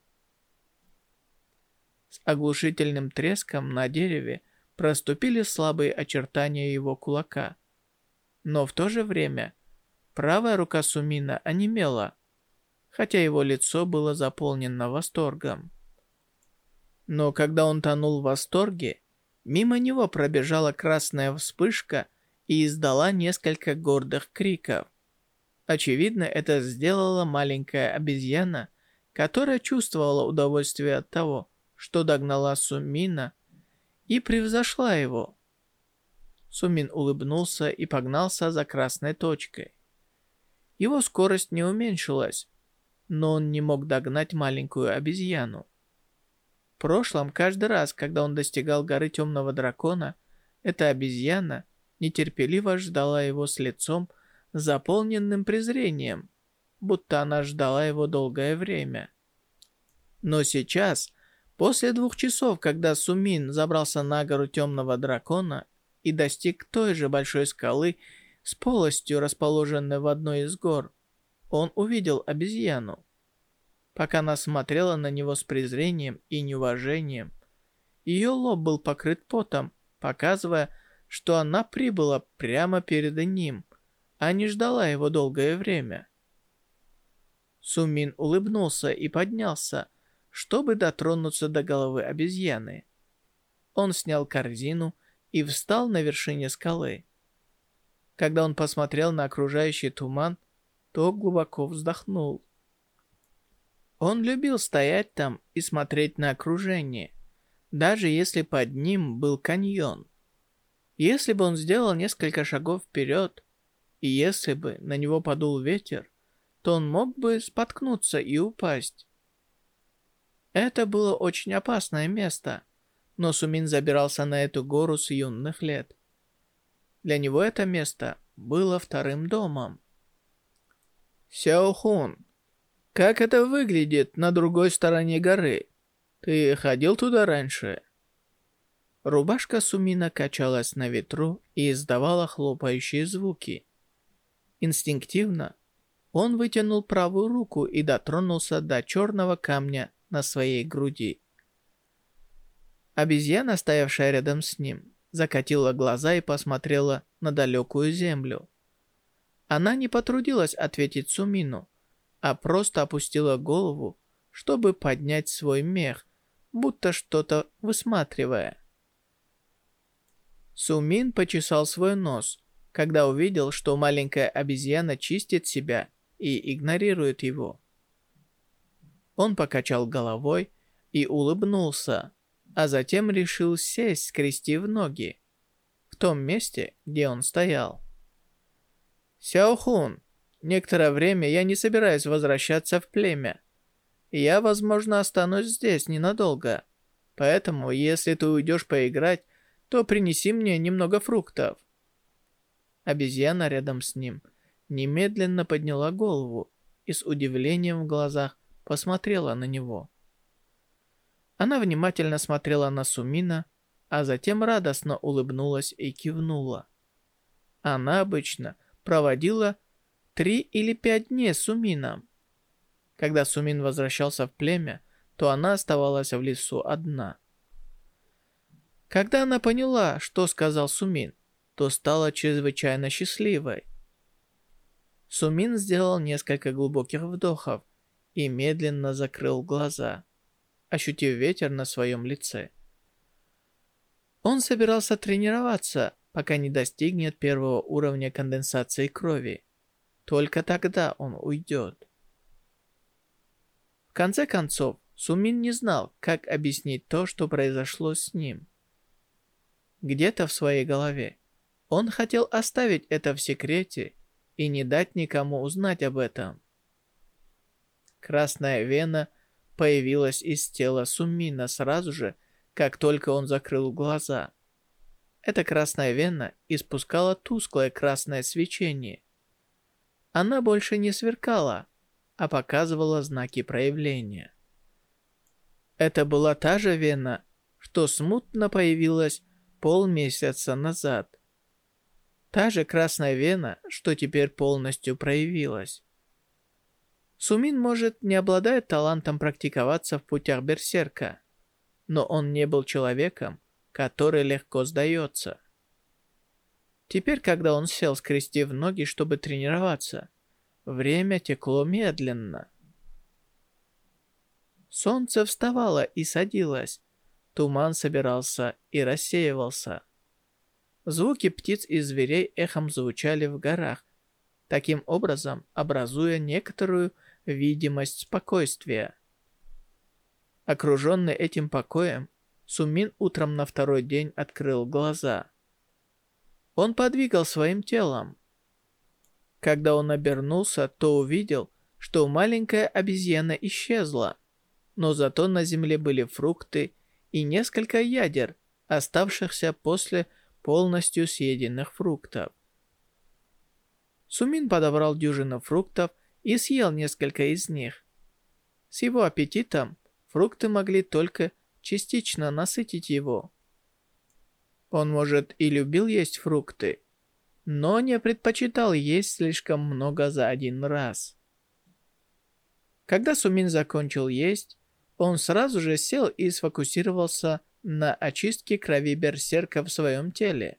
С оглушительным треском на дереве проступили слабые очертания его кулака. Но в то же время правая рука Сумина онемела, хотя его лицо было заполнено восторгом. Но когда он тонул в восторге, мимо него пробежала красная вспышка — и издала несколько гордых криков. Очевидно, это сделала маленькая обезьяна, которая чувствовала удовольствие от того, что догнала Сумина и превзошла его. Сумин улыбнулся и погнался за красной точкой. Его скорость не уменьшилась, но он не мог догнать маленькую обезьяну. В прошлом, каждый раз, когда он достигал горы Темного Дракона, эта обезьяна нетерпеливо ждала его с лицом, заполненным презрением, будто она ждала его долгое время. Но сейчас, после двух часов, когда Сумин забрался на гору Темного Дракона и достиг той же большой скалы с полостью, расположенной в одной из гор, он увидел обезьяну. Пока она смотрела на него с презрением и неуважением, ее лоб был покрыт потом, показывая, что она прибыла прямо перед ним, а не ждала его долгое время. Сумин улыбнулся и поднялся, чтобы дотронуться до головы обезьяны. Он снял корзину и встал на вершине скалы. Когда он посмотрел на окружающий туман, то глубоко вздохнул. Он любил стоять там и смотреть на окружение, даже если под ним был каньон. Если бы он сделал несколько шагов вперед, и если бы на него подул ветер, то он мог бы споткнуться и упасть. Это было очень опасное место, но Сумин забирался на эту гору с юных лет. Для него это место было вторым домом. Сяохун, как это выглядит на другой стороне горы? Ты ходил туда раньше? Рубашка Сумина качалась на ветру и издавала хлопающие звуки. Инстинктивно Он вытянул правую руку и дотронулся до черного камня на своей груди. Обезьяна, стоявшая рядом с ним, закатила глаза и посмотрела на далекую землю. Она не потрудилась ответить Сумину, а просто опустила голову, чтобы поднять свой мех, будто что-то высматривая. Сумин почесал свой нос, когда увидел, что маленькая обезьяна чистит себя и игнорирует его. Он покачал головой и улыбнулся, а затем решил сесть, скрестив ноги, в том месте, где он стоял. «Сяохун, некоторое время я не собираюсь возвращаться в племя. Я, возможно, останусь здесь ненадолго. Поэтому, если ты уйдешь поиграть, то принеси мне немного фруктов». Обезьяна рядом с ним немедленно подняла голову и с удивлением в глазах посмотрела на него. Она внимательно смотрела на Сумина, а затем радостно улыбнулась и кивнула. Она обычно проводила три или пять дней с Сумином. Когда Сумин возвращался в племя, то она оставалась в лесу одна. Когда она поняла, что сказал Сумин, то стала чрезвычайно счастливой. Сумин сделал несколько глубоких вдохов и медленно закрыл глаза, ощутив ветер на своем лице. Он собирался тренироваться, пока не достигнет первого уровня конденсации крови. Только тогда он уйдет. В конце концов, Сумин не знал, как объяснить то, что произошло с ним. Где-то в своей голове он хотел оставить это в секрете и не дать никому узнать об этом. Красная вена появилась из тела Сумина сразу же, как только он закрыл глаза. Эта красная вена испускала тусклое красное свечение. Она больше не сверкала, а показывала знаки проявления. Это была та же вена, что смутно появилась полмесяца назад. Та же красная вена, что теперь полностью проявилась. Сумин, может, не обладает талантом практиковаться в путях берсерка, но он не был человеком, который легко сдается. Теперь, когда он сел, скрестив ноги, чтобы тренироваться, время текло медленно. Солнце вставало и садилось, туман собирался и рассеивался. Звуки птиц и зверей эхом звучали в горах, таким образом образуя некоторую видимость спокойствия. Окруженный этим покоем, Сумин утром на второй день открыл глаза. Он подвигал своим телом. Когда он обернулся, то увидел, что маленькая обезьяна исчезла, но зато на земле были фрукты и несколько ядер, оставшихся после полностью съеденных фруктов. Сумин подобрал дюжину фруктов и съел несколько из них. С его аппетитом фрукты могли только частично насытить его. Он, может, и любил есть фрукты, но не предпочитал есть слишком много за один раз. Когда Сумин закончил есть, он сразу же сел и сфокусировался на очистке крови берсерка в своем теле.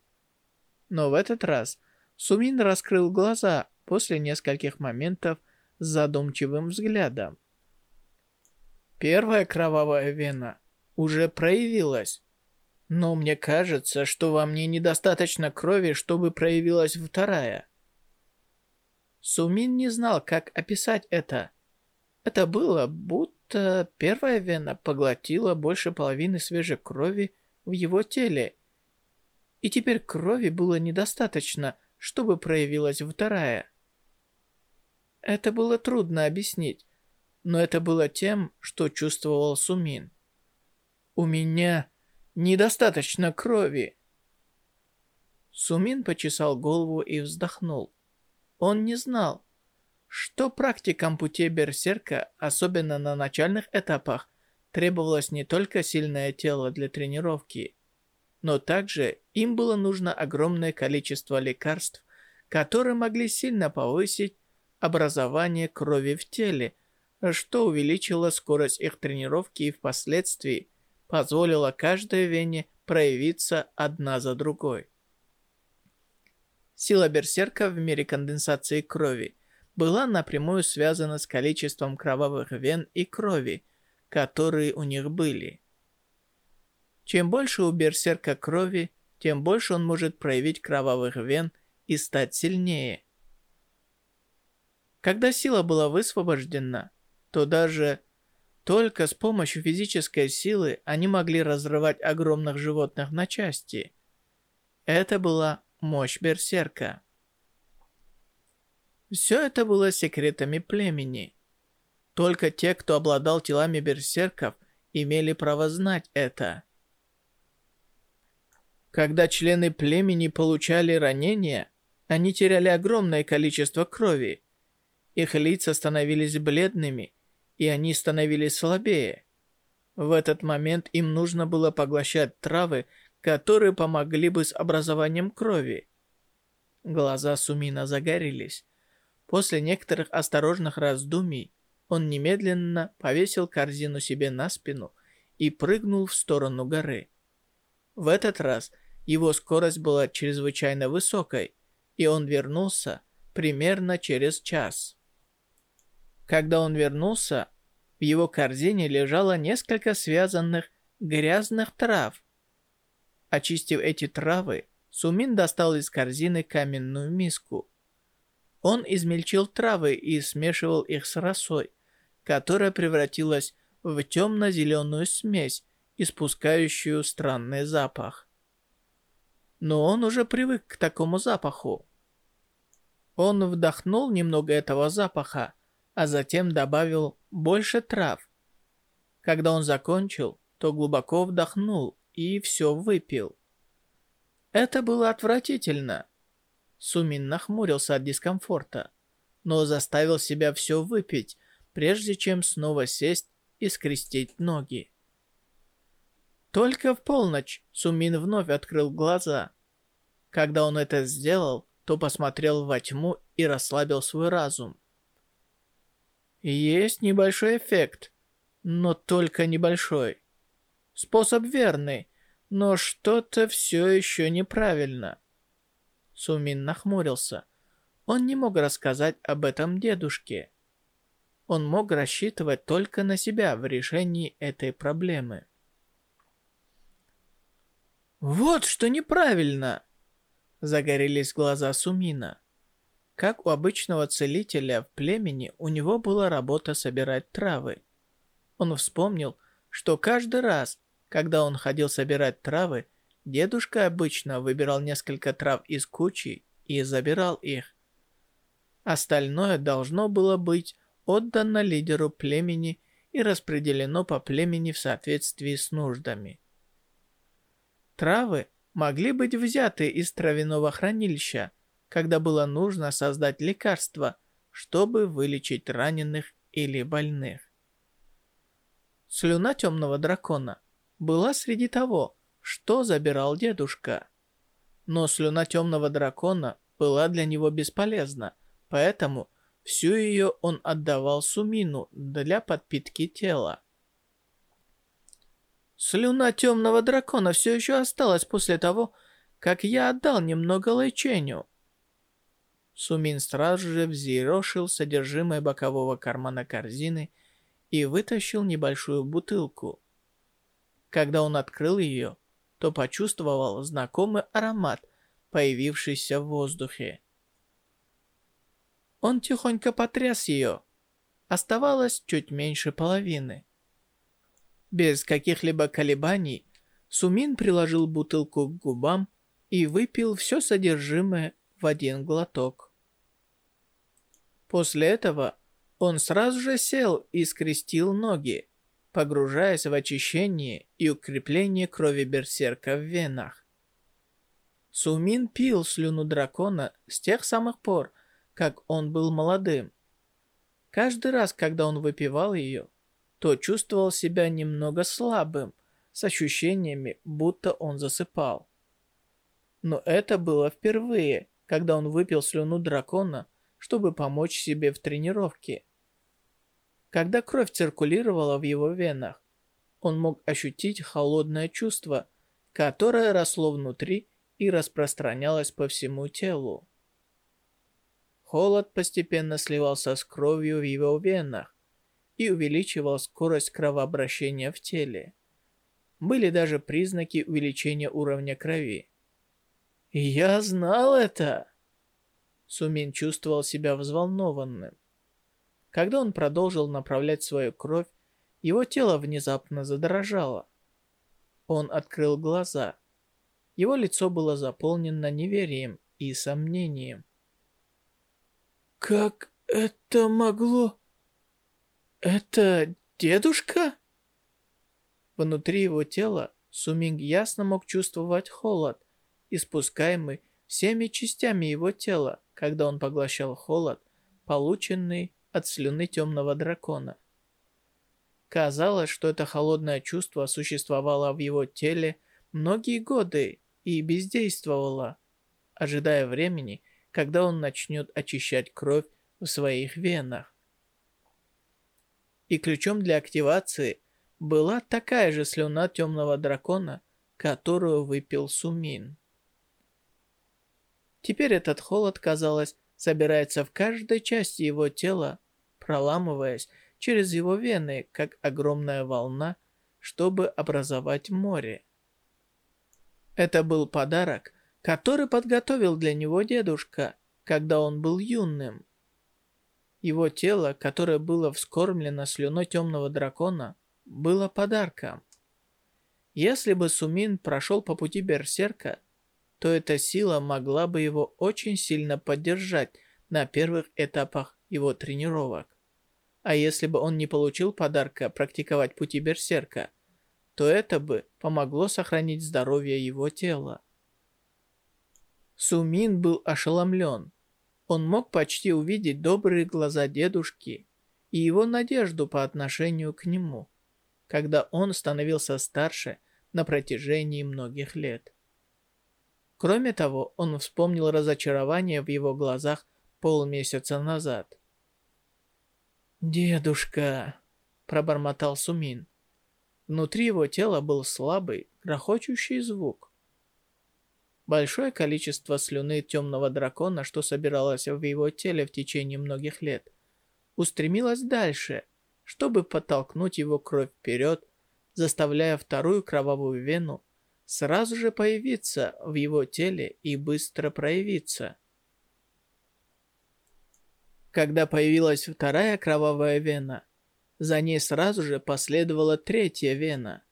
Но в этот раз Сумин раскрыл глаза после нескольких моментов с задумчивым взглядом. Первая кровавая вена уже проявилась. Но мне кажется, что во мне недостаточно крови, чтобы проявилась вторая. Сумин не знал, как описать это. Это было, будто первая вена поглотила больше половины свежей крови в его теле. И теперь крови было недостаточно, чтобы проявилась вторая. Это было трудно объяснить, но это было тем, что чувствовал Сумин. «У меня недостаточно крови!» Сумин почесал голову и вздохнул. Он не знал, что практикам пути берсерка, особенно на начальных этапах, требовалось не только сильное тело для тренировки, но также им было нужно огромное количество лекарств, которые могли сильно повысить образование крови в теле, что увеличило скорость их тренировки и впоследствии позволило каждой вене проявиться одна за другой. Сила берсерка в мире конденсации крови была напрямую связана с количеством кровавых вен и крови, которые у них были. Чем больше у берсерка крови, тем больше он может проявить кровавых вен и стать сильнее. Когда сила была высвобождена, то даже только с помощью физической силы они могли разрывать огромных животных на части. Это была мощь берсерка. Все это было секретами племени. Только те, кто обладал телами берсерков, имели право знать это. Когда члены племени получали ранения, они теряли огромное количество крови. Их лица становились бледными, и они становились слабее. В этот момент им нужно было поглощать травы, которые помогли бы с образованием крови. Глаза Сумина загорелись. После некоторых осторожных раздумий он немедленно повесил корзину себе на спину и прыгнул в сторону горы. В этот раз его скорость была чрезвычайно высокой, и он вернулся примерно через час. Когда он вернулся, в его корзине лежало несколько связанных грязных трав. Очистив эти травы, Сумин достал из корзины каменную миску. Он измельчил травы и смешивал их с росой, которая превратилась в темно-зеленую смесь, испускающую странный запах. Но он уже привык к такому запаху. Он вдохнул немного этого запаха, а затем добавил больше трав. Когда он закончил, то глубоко вдохнул и все выпил. Это было отвратительно. Сумин нахмурился от дискомфорта, но заставил себя все выпить, прежде чем снова сесть и скрестить ноги. Только в полночь Сумин вновь открыл глаза. Когда он это сделал, то посмотрел во тьму и расслабил свой разум. Есть небольшой эффект, но только небольшой. Способ верный, но что-то все еще неправильно. Сумин нахмурился. Он не мог рассказать об этом дедушке. Он мог рассчитывать только на себя в решении этой проблемы. «Вот что неправильно!» Загорелись глаза Сумина. Как у обычного целителя в племени, у него была работа собирать травы. Он вспомнил, что каждый раз, когда он ходил собирать травы, дедушка обычно выбирал несколько трав из кучи и забирал их. Остальное должно было быть отдано лидеру племени и распределено по племени в соответствии с нуждами. Травы могли быть взяты из травяного хранилища, когда было нужно создать лекарство, чтобы вылечить раненых или больных. Слюна темного дракона была среди того, что забирал дедушка. Но слюна темного дракона была для него бесполезна, поэтому всю ее он отдавал Сумину для подпитки тела. Слюна темного дракона все еще осталась после того, как я отдал немного лечению. Сумин сразу же взъерошил содержимое бокового кармана корзины и вытащил небольшую бутылку. Когда он открыл ее, то почувствовал знакомый аромат, появившийся в воздухе. Он тихонько потряс ее. Оставалось чуть меньше половины. Без каких-либо колебаний Сумин приложил бутылку к губам и выпил все содержимое в один глоток. После этого он сразу же сел и скрестил ноги, погружаясь в очищение и укрепление крови берсерка в венах. Сумин пил слюну дракона с тех самых пор, как он был молодым. Каждый раз, когда он выпивал ее, то чувствовал себя немного слабым, с ощущениями, будто он засыпал. Но это было впервые, когда он выпил слюну дракона – чтобы помочь себе в тренировке. Когда кровь циркулировала в его венах, он мог ощутить холодное чувство, которое росло внутри и распространялось по всему телу. Холод постепенно сливался с кровью в его венах и увеличивал скорость кровообращения в теле. Были даже признаки увеличения уровня крови. «Я знал это!» Сумин чувствовал себя взволнованным. Когда он продолжил направлять свою кровь, его тело внезапно задрожало. Он открыл глаза. Его лицо было заполнено неверием и сомнением. «Как это могло? Это дедушка?» Внутри его тела Суминг ясно мог чувствовать холод, испускаемый всеми частями его тела, когда он поглощал холод, полученный от слюны темного дракона. Казалось, что это холодное чувство существовало в его теле многие годы и бездействовало, ожидая времени, когда он начнет очищать кровь в своих венах. И ключом для активации была такая же слюна темного дракона, которую выпил Сумин. Теперь этот холод, казалось, собирается в каждой части его тела, проламываясь через его вены, как огромная волна, чтобы образовать море. Это был подарок, который подготовил для него дедушка, когда он был юным. Его тело, которое было вскормлено слюной темного дракона, было подарком. Если бы Сумин прошел по пути берсерка, то эта сила могла бы его очень сильно поддержать на первых этапах его тренировок. А если бы он не получил подарка практиковать пути берсерка, то это бы помогло сохранить здоровье его тела. Сумин был ошеломлен. Он мог почти увидеть добрые глаза дедушки и его надежду по отношению к нему, когда он становился старше на протяжении многих лет. Кроме того, он вспомнил разочарование в его глазах полмесяца назад. «Дедушка!» – пробормотал Сумин. Внутри его тела был слабый, грохочущий звук. Большое количество слюны темного дракона, что собиралось в его теле в течение многих лет, устремилось дальше, чтобы подтолкнуть его кровь вперед, заставляя вторую кровавую вену сразу же появиться в его теле и быстро проявиться. Когда появилась вторая кровавая вена, за ней сразу же последовала третья вена.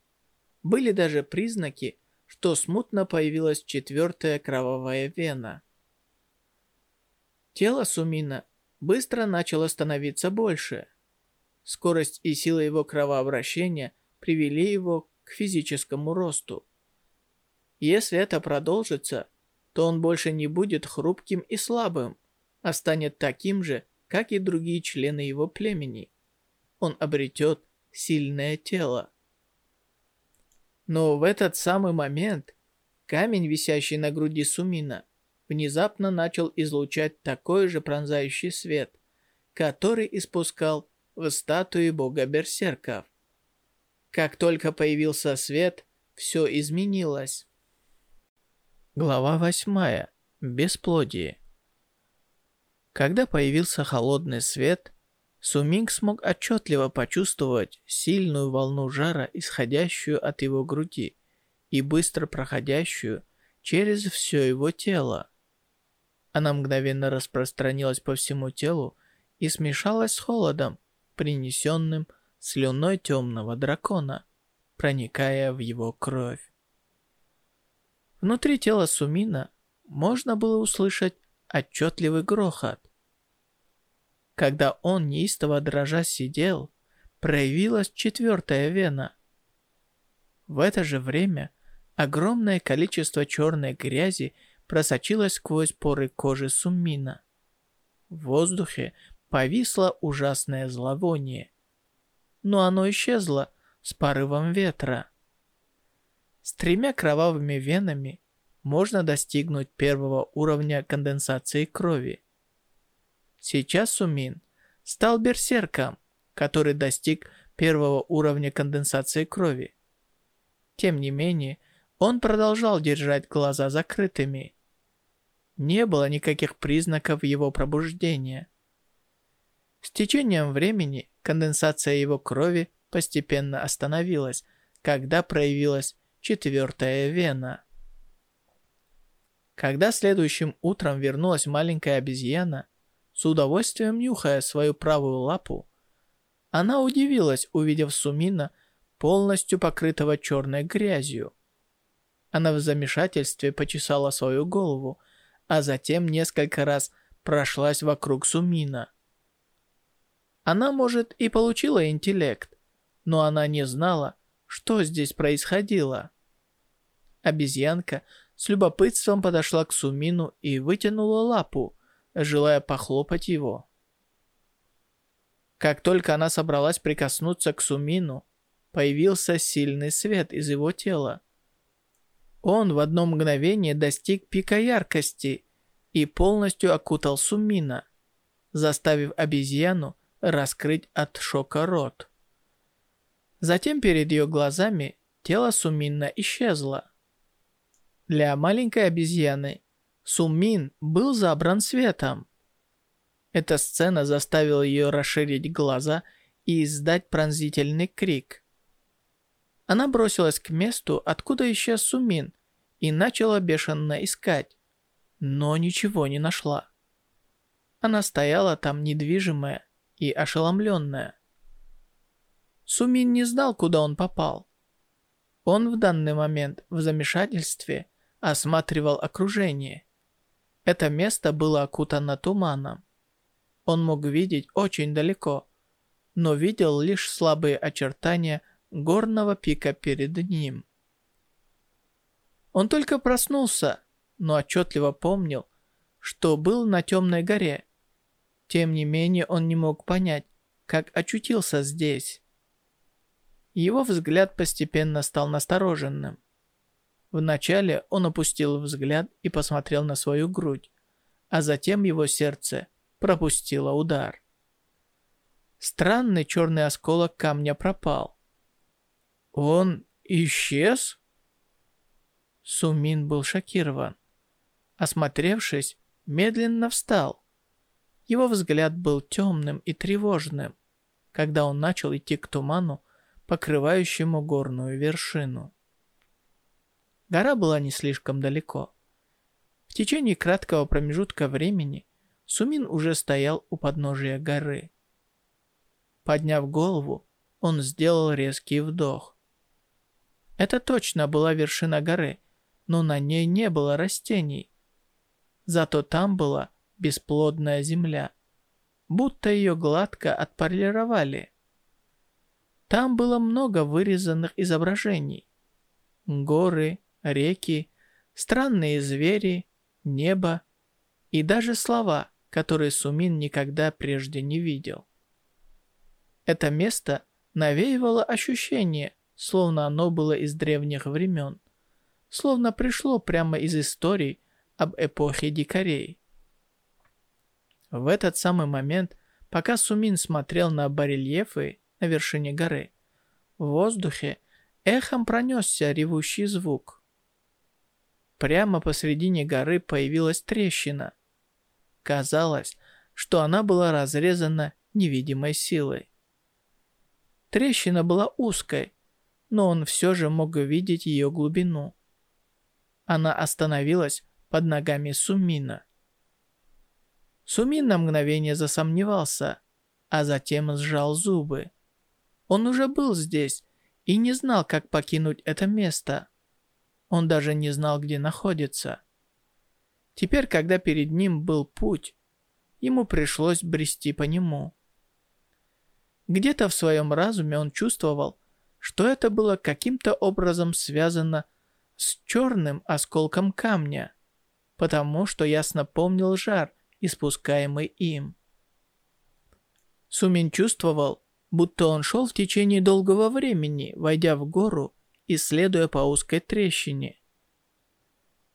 Были даже признаки, что смутно появилась четвертая кровавая вена. Тело Сумина быстро начало становиться больше. Скорость и сила его кровообращения привели его к физическому росту. Если это продолжится, то он больше не будет хрупким и слабым, а станет таким же, как и другие члены его племени. Он обретет сильное тело. Но в этот самый момент камень, висящий на груди Сумина, внезапно начал излучать такой же пронзающий свет, который испускал в статуе бога берсерков. Как только появился свет, все изменилось. Глава восьмая. Бесплодие. Когда появился холодный свет, Суминг смог отчетливо почувствовать сильную волну жара, исходящую от его груди и быстро проходящую через все его тело. Она мгновенно распространилась по всему телу и смешалась с холодом, принесенным слюной темного дракона, проникая в его кровь. Внутри тела Сумина можно было услышать отчетливый грохот. Когда он неистово дрожа сидел, проявилась четвертая вена. В это же время огромное количество черной грязи просочилось сквозь поры кожи Суммина. В воздухе повисло ужасное зловоние. Но оно исчезло с порывом ветра. С тремя кровавыми венами можно достигнуть первого уровня конденсации крови. Сейчас Сумин стал берсерком, который достиг первого уровня конденсации крови. Тем не менее, он продолжал держать глаза закрытыми. Не было никаких признаков его пробуждения. С течением времени конденсация его крови постепенно остановилась, когда проявилась четвертая вена. Когда следующим утром вернулась маленькая обезьяна, с удовольствием нюхая свою правую лапу, она удивилась, увидев Сумина, полностью покрытого черной грязью. Она в замешательстве почесала свою голову, а затем несколько раз прошлась вокруг Сумина. Она, может, и получила интеллект, но она не знала, что здесь происходило. Обезьянка с любопытством подошла к Сумину и вытянула лапу, желая похлопать его. Как только она собралась прикоснуться к Сумину, появился сильный свет из его тела. Он в одно мгновение достиг пика яркости и полностью окутал Сумина, заставив обезьяну раскрыть от шока рот. Затем перед ее глазами тело Сумина исчезло. Для маленькой обезьяны Сумин был забран светом. Эта сцена заставила ее расширить глаза и издать пронзительный крик. Она бросилась к месту, откуда исчез Сумин, и начала бешено искать, но ничего не нашла. Она стояла там недвижимая и ошеломленная. Сумин не знал, куда он попал. Он в данный момент в замешательстве осматривал окружение. Это место было окутано туманом. Он мог видеть очень далеко, но видел лишь слабые очертания горного пика перед ним. Он только проснулся, но отчетливо помнил, что был на темной горе. Тем не менее он не мог понять, как очутился здесь. Его взгляд постепенно стал настороженным. Вначале он опустил взгляд и посмотрел на свою грудь, а затем его сердце пропустило удар. Странный черный осколок камня пропал. «Он исчез?» Сумин был шокирован. Осмотревшись, медленно встал. Его взгляд был темным и тревожным, когда он начал идти к туману, покрывающему горную вершину. Гора была не слишком далеко. В течение краткого промежутка времени Сумин уже стоял у подножия горы. Подняв голову, он сделал резкий вдох. Это точно была вершина горы, но на ней не было растений. Зато там была бесплодная земля, будто ее гладко отполировали. Там было много вырезанных изображений. Горы, реки, странные звери, небо и даже слова, которые Сумин никогда прежде не видел. Это место навеивало ощущение, словно оно было из древних времен, словно пришло прямо из историй об эпохе дикарей. В этот самый момент, пока Сумин смотрел на барельефы на вершине горы, в воздухе эхом пронесся ревущий звук. Прямо посредине горы появилась трещина. Казалось, что она была разрезана невидимой силой. Трещина была узкой, но он все же мог видеть ее глубину. Она остановилась под ногами Сумина. Сумин на мгновение засомневался, а затем сжал зубы. Он уже был здесь и не знал, как покинуть это место. Он даже не знал, где находится. Теперь, когда перед ним был путь, ему пришлось брести по нему. Где-то в своем разуме он чувствовал, что это было каким-то образом связано с черным осколком камня, потому что ясно помнил жар, испускаемый им. Сумин чувствовал, будто он шел в течение долгого времени, войдя в гору и следуя по узкой трещине.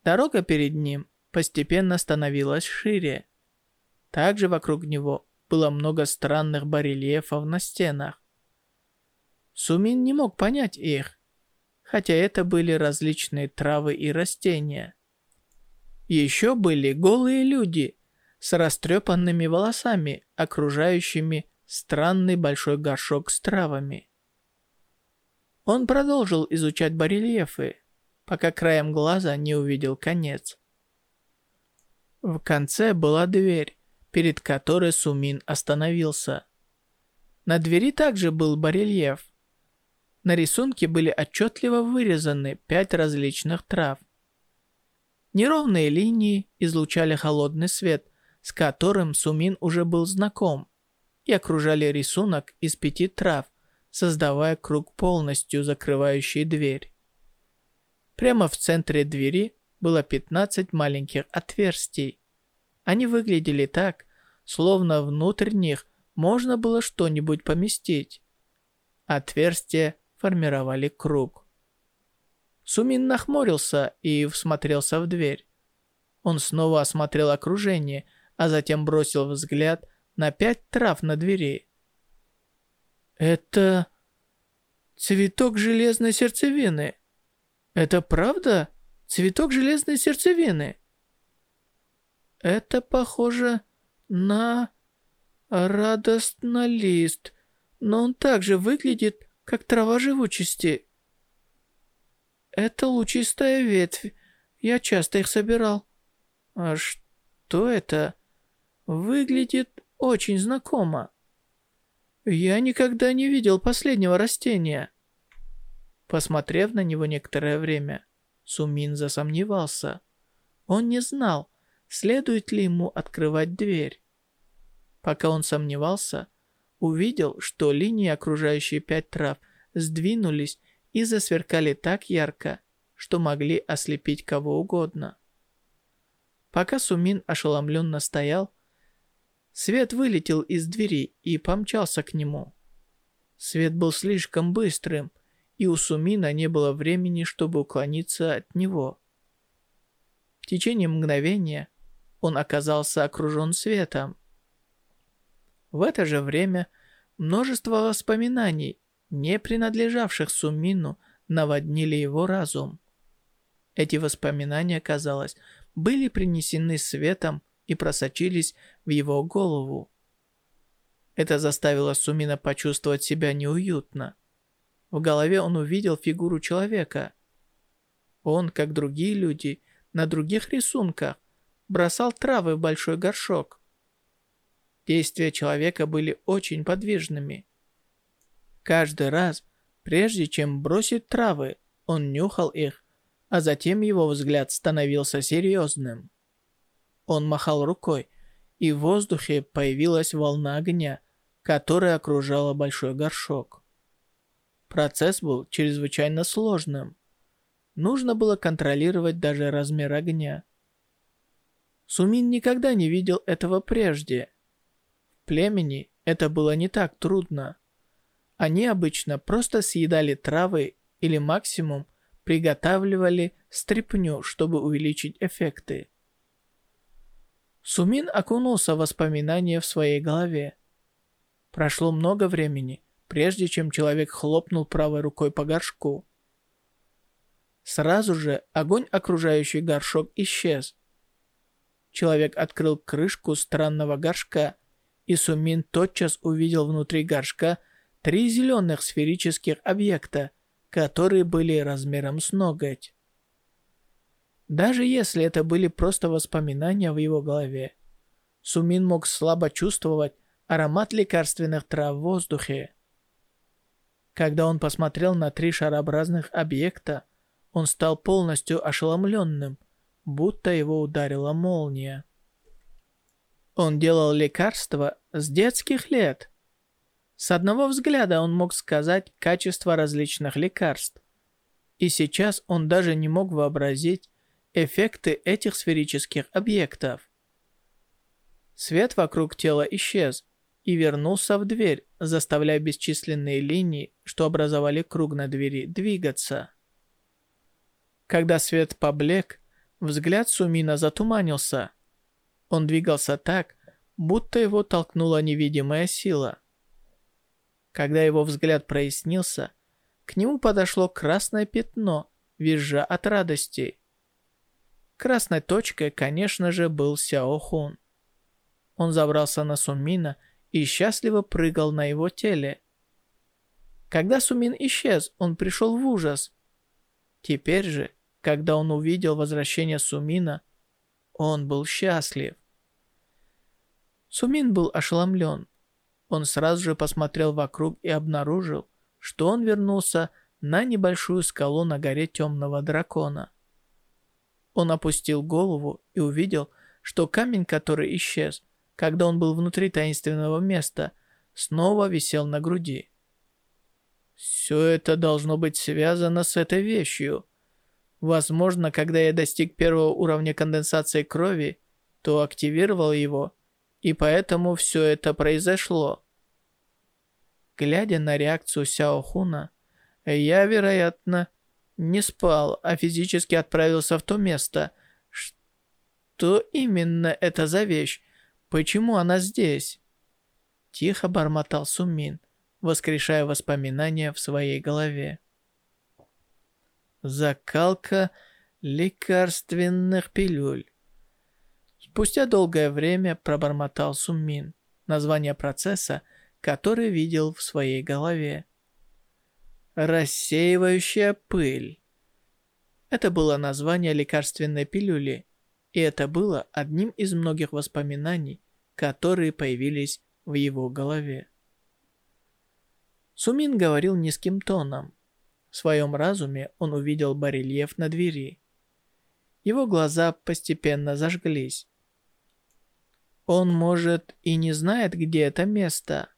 Дорога перед ним постепенно становилась шире. Также вокруг него было много странных барельефов на стенах. Сумин не мог понять их, хотя это были различные травы и растения. Еще были голые люди с растрепанными волосами, окружающими странный большой горшок с травами. Он продолжил изучать барельефы, пока краем глаза не увидел конец. В конце была дверь, перед которой Сумин остановился. На двери также был барельеф. На рисунке были отчетливо вырезаны пять различных трав. Неровные линии излучали холодный свет, с которым Сумин уже был знаком, и окружали рисунок из пяти трав, создавая круг полностью закрывающий дверь. Прямо в центре двери было 15 маленьких отверстий. Они выглядели так, словно внутрь них можно было что-нибудь поместить. Отверстия формировали круг. Сумин нахмурился и всмотрелся в дверь. Он снова осмотрел окружение, а затем бросил взгляд на пять трав на двери. «Это цветок железной сердцевины. Это правда цветок железной сердцевины?» «Это похоже на радостнолист, но он также выглядит, как трава живучести. Это лучистая ветвь, я часто их собирал. А что это? Выглядит очень знакомо. Я никогда не видел последнего растения. Посмотрев на него некоторое время, Сумин засомневался. Он не знал, следует ли ему открывать дверь. Пока он сомневался, увидел, что линии, окружающие пять трав, сдвинулись и засверкали так ярко, что могли ослепить кого угодно. Пока Сумин ошеломленно стоял, свет вылетел из двери и помчался к нему. Свет был слишком быстрым, и у Сумина не было времени, чтобы уклониться от него. В течение мгновения он оказался окружен светом. В это же время множество воспоминаний, не принадлежавших Сумину, наводнили его разум. Эти воспоминания, казалось, были принесены светом и просочились в его голову. Это заставило Сумина почувствовать себя неуютно. В голове он увидел фигуру человека. Он, как другие люди, на других рисунках, бросал травы в большой горшок. Действия человека были очень подвижными. Каждый раз, прежде чем бросить травы, он нюхал их, а затем его взгляд становился серьезным. Он махал рукой, и в воздухе появилась волна огня, которая окружала большой горшок. Процесс был чрезвычайно сложным. Нужно было контролировать даже размер огня. Сумин никогда не видел этого прежде племени это было не так трудно. Они обычно просто съедали травы или максимум приготавливали стряпню, чтобы увеличить эффекты. Сумин окунулся в воспоминания в своей голове. Прошло много времени, прежде чем человек хлопнул правой рукой по горшку. Сразу же огонь, окружающий горшок, исчез. Человек открыл крышку странного горшка и Сумин тотчас увидел внутри горшка три зеленых сферических объекта, которые были размером с ноготь. Даже если это были просто воспоминания в его голове, Сумин мог слабо чувствовать аромат лекарственных трав в воздухе. Когда он посмотрел на три шарообразных объекта, он стал полностью ошеломленным, будто его ударила молния. Он делал лекарства с детских лет. С одного взгляда он мог сказать качество различных лекарств. И сейчас он даже не мог вообразить эффекты этих сферических объектов. Свет вокруг тела исчез и вернулся в дверь, заставляя бесчисленные линии, что образовали круг на двери, двигаться. Когда свет поблек, взгляд Сумина затуманился – он двигался так, будто его толкнула невидимая сила. Когда его взгляд прояснился, к нему подошло красное пятно, визжа от радости. Красной точкой, конечно же, был Сяо Хун. Он забрался на Сумина и счастливо прыгал на его теле. Когда Сумин исчез, он пришел в ужас. Теперь же, когда он увидел возвращение Сумина, он был счастлив. Сумин был ошеломлен. Он сразу же посмотрел вокруг и обнаружил, что он вернулся на небольшую скалу на горе Темного Дракона. Он опустил голову и увидел, что камень, который исчез, когда он был внутри таинственного места, снова висел на груди. Все это должно быть связано с этой вещью. Возможно, когда я достиг первого уровня конденсации крови, то активировал его, и поэтому все это произошло. Глядя на реакцию Сяо Хуна, я, вероятно, не спал, а физически отправился в то место. Что именно это за вещь? Почему она здесь? Тихо бормотал Сумин, воскрешая воспоминания в своей голове. Закалка лекарственных пилюль. Спустя долгое время пробормотал Сумин название процесса, который видел в своей голове. Рассеивающая пыль. Это было название лекарственной пилюли, и это было одним из многих воспоминаний, которые появились в его голове. Сумин говорил низким тоном. В своем разуме он увидел барельеф на двери. Его глаза постепенно зажглись. Он, может, и не знает, где это место,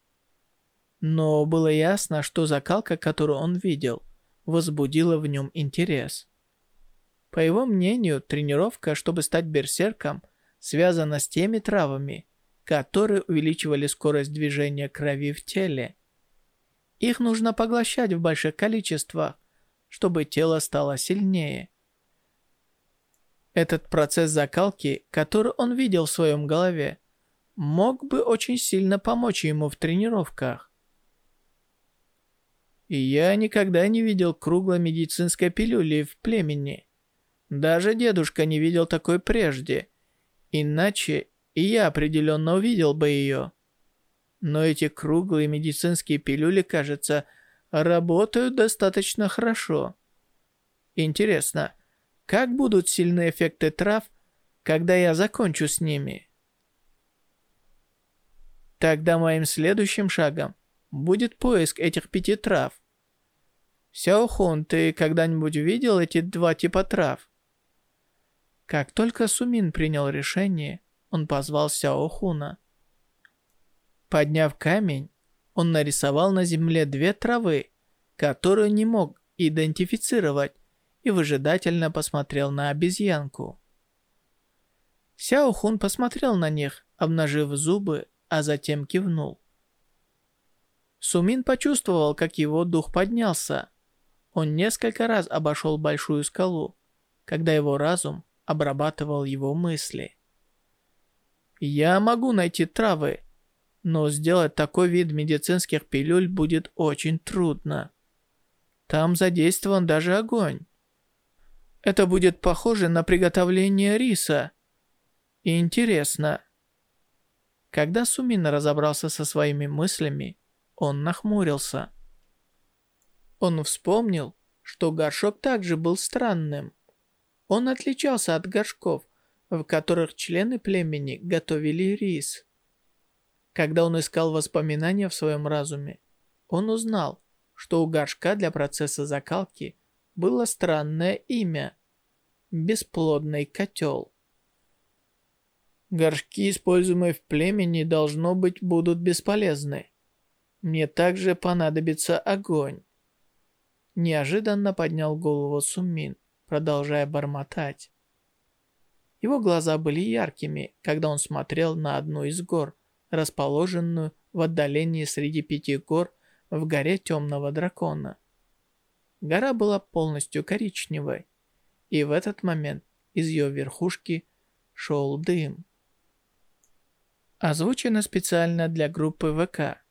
но было ясно, что закалка, которую он видел, возбудила в нем интерес. По его мнению, тренировка, чтобы стать берсерком, связана с теми травами, которые увеличивали скорость движения крови в теле. Их нужно поглощать в больших количествах, чтобы тело стало сильнее. Этот процесс закалки, который он видел в своем голове, мог бы очень сильно помочь ему в тренировках. И я никогда не видел круглой медицинской пилюли в племени. Даже дедушка не видел такой прежде. Иначе и я определенно увидел бы ее. Но эти круглые медицинские пилюли, кажется, работают достаточно хорошо. Интересно, как будут сильные эффекты трав, когда я закончу с ними? Тогда моим следующим шагом будет поиск этих пяти трав. Сяохун, ты когда-нибудь видел эти два типа трав? Как только Сумин принял решение, он позвал Сяохуна. Подняв камень, он нарисовал на земле две травы, которые не мог идентифицировать, и выжидательно посмотрел на обезьянку. Сяохун посмотрел на них, обнажив зубы, а затем кивнул. Сумин почувствовал, как его дух поднялся. Он несколько раз обошел большую скалу, когда его разум обрабатывал его мысли. «Я могу найти травы, но сделать такой вид медицинских пилюль будет очень трудно. Там задействован даже огонь. Это будет похоже на приготовление риса. И интересно». Когда Сумин разобрался со своими мыслями, он нахмурился. Он вспомнил, что горшок также был странным. Он отличался от горшков, в которых члены племени готовили рис. Когда он искал воспоминания в своем разуме, он узнал, что у горшка для процесса закалки было странное имя – бесплодный котел. Горшки, используемые в племени, должно быть, будут бесполезны. Мне также понадобится огонь. Неожиданно поднял голову Суммин, продолжая бормотать. Его глаза были яркими, когда он смотрел на одну из гор, расположенную в отдалении среди пяти гор в горе Темного Дракона. Гора была полностью коричневой, и в этот момент из ее верхушки шел дым. Озвучено специально для группы ВК.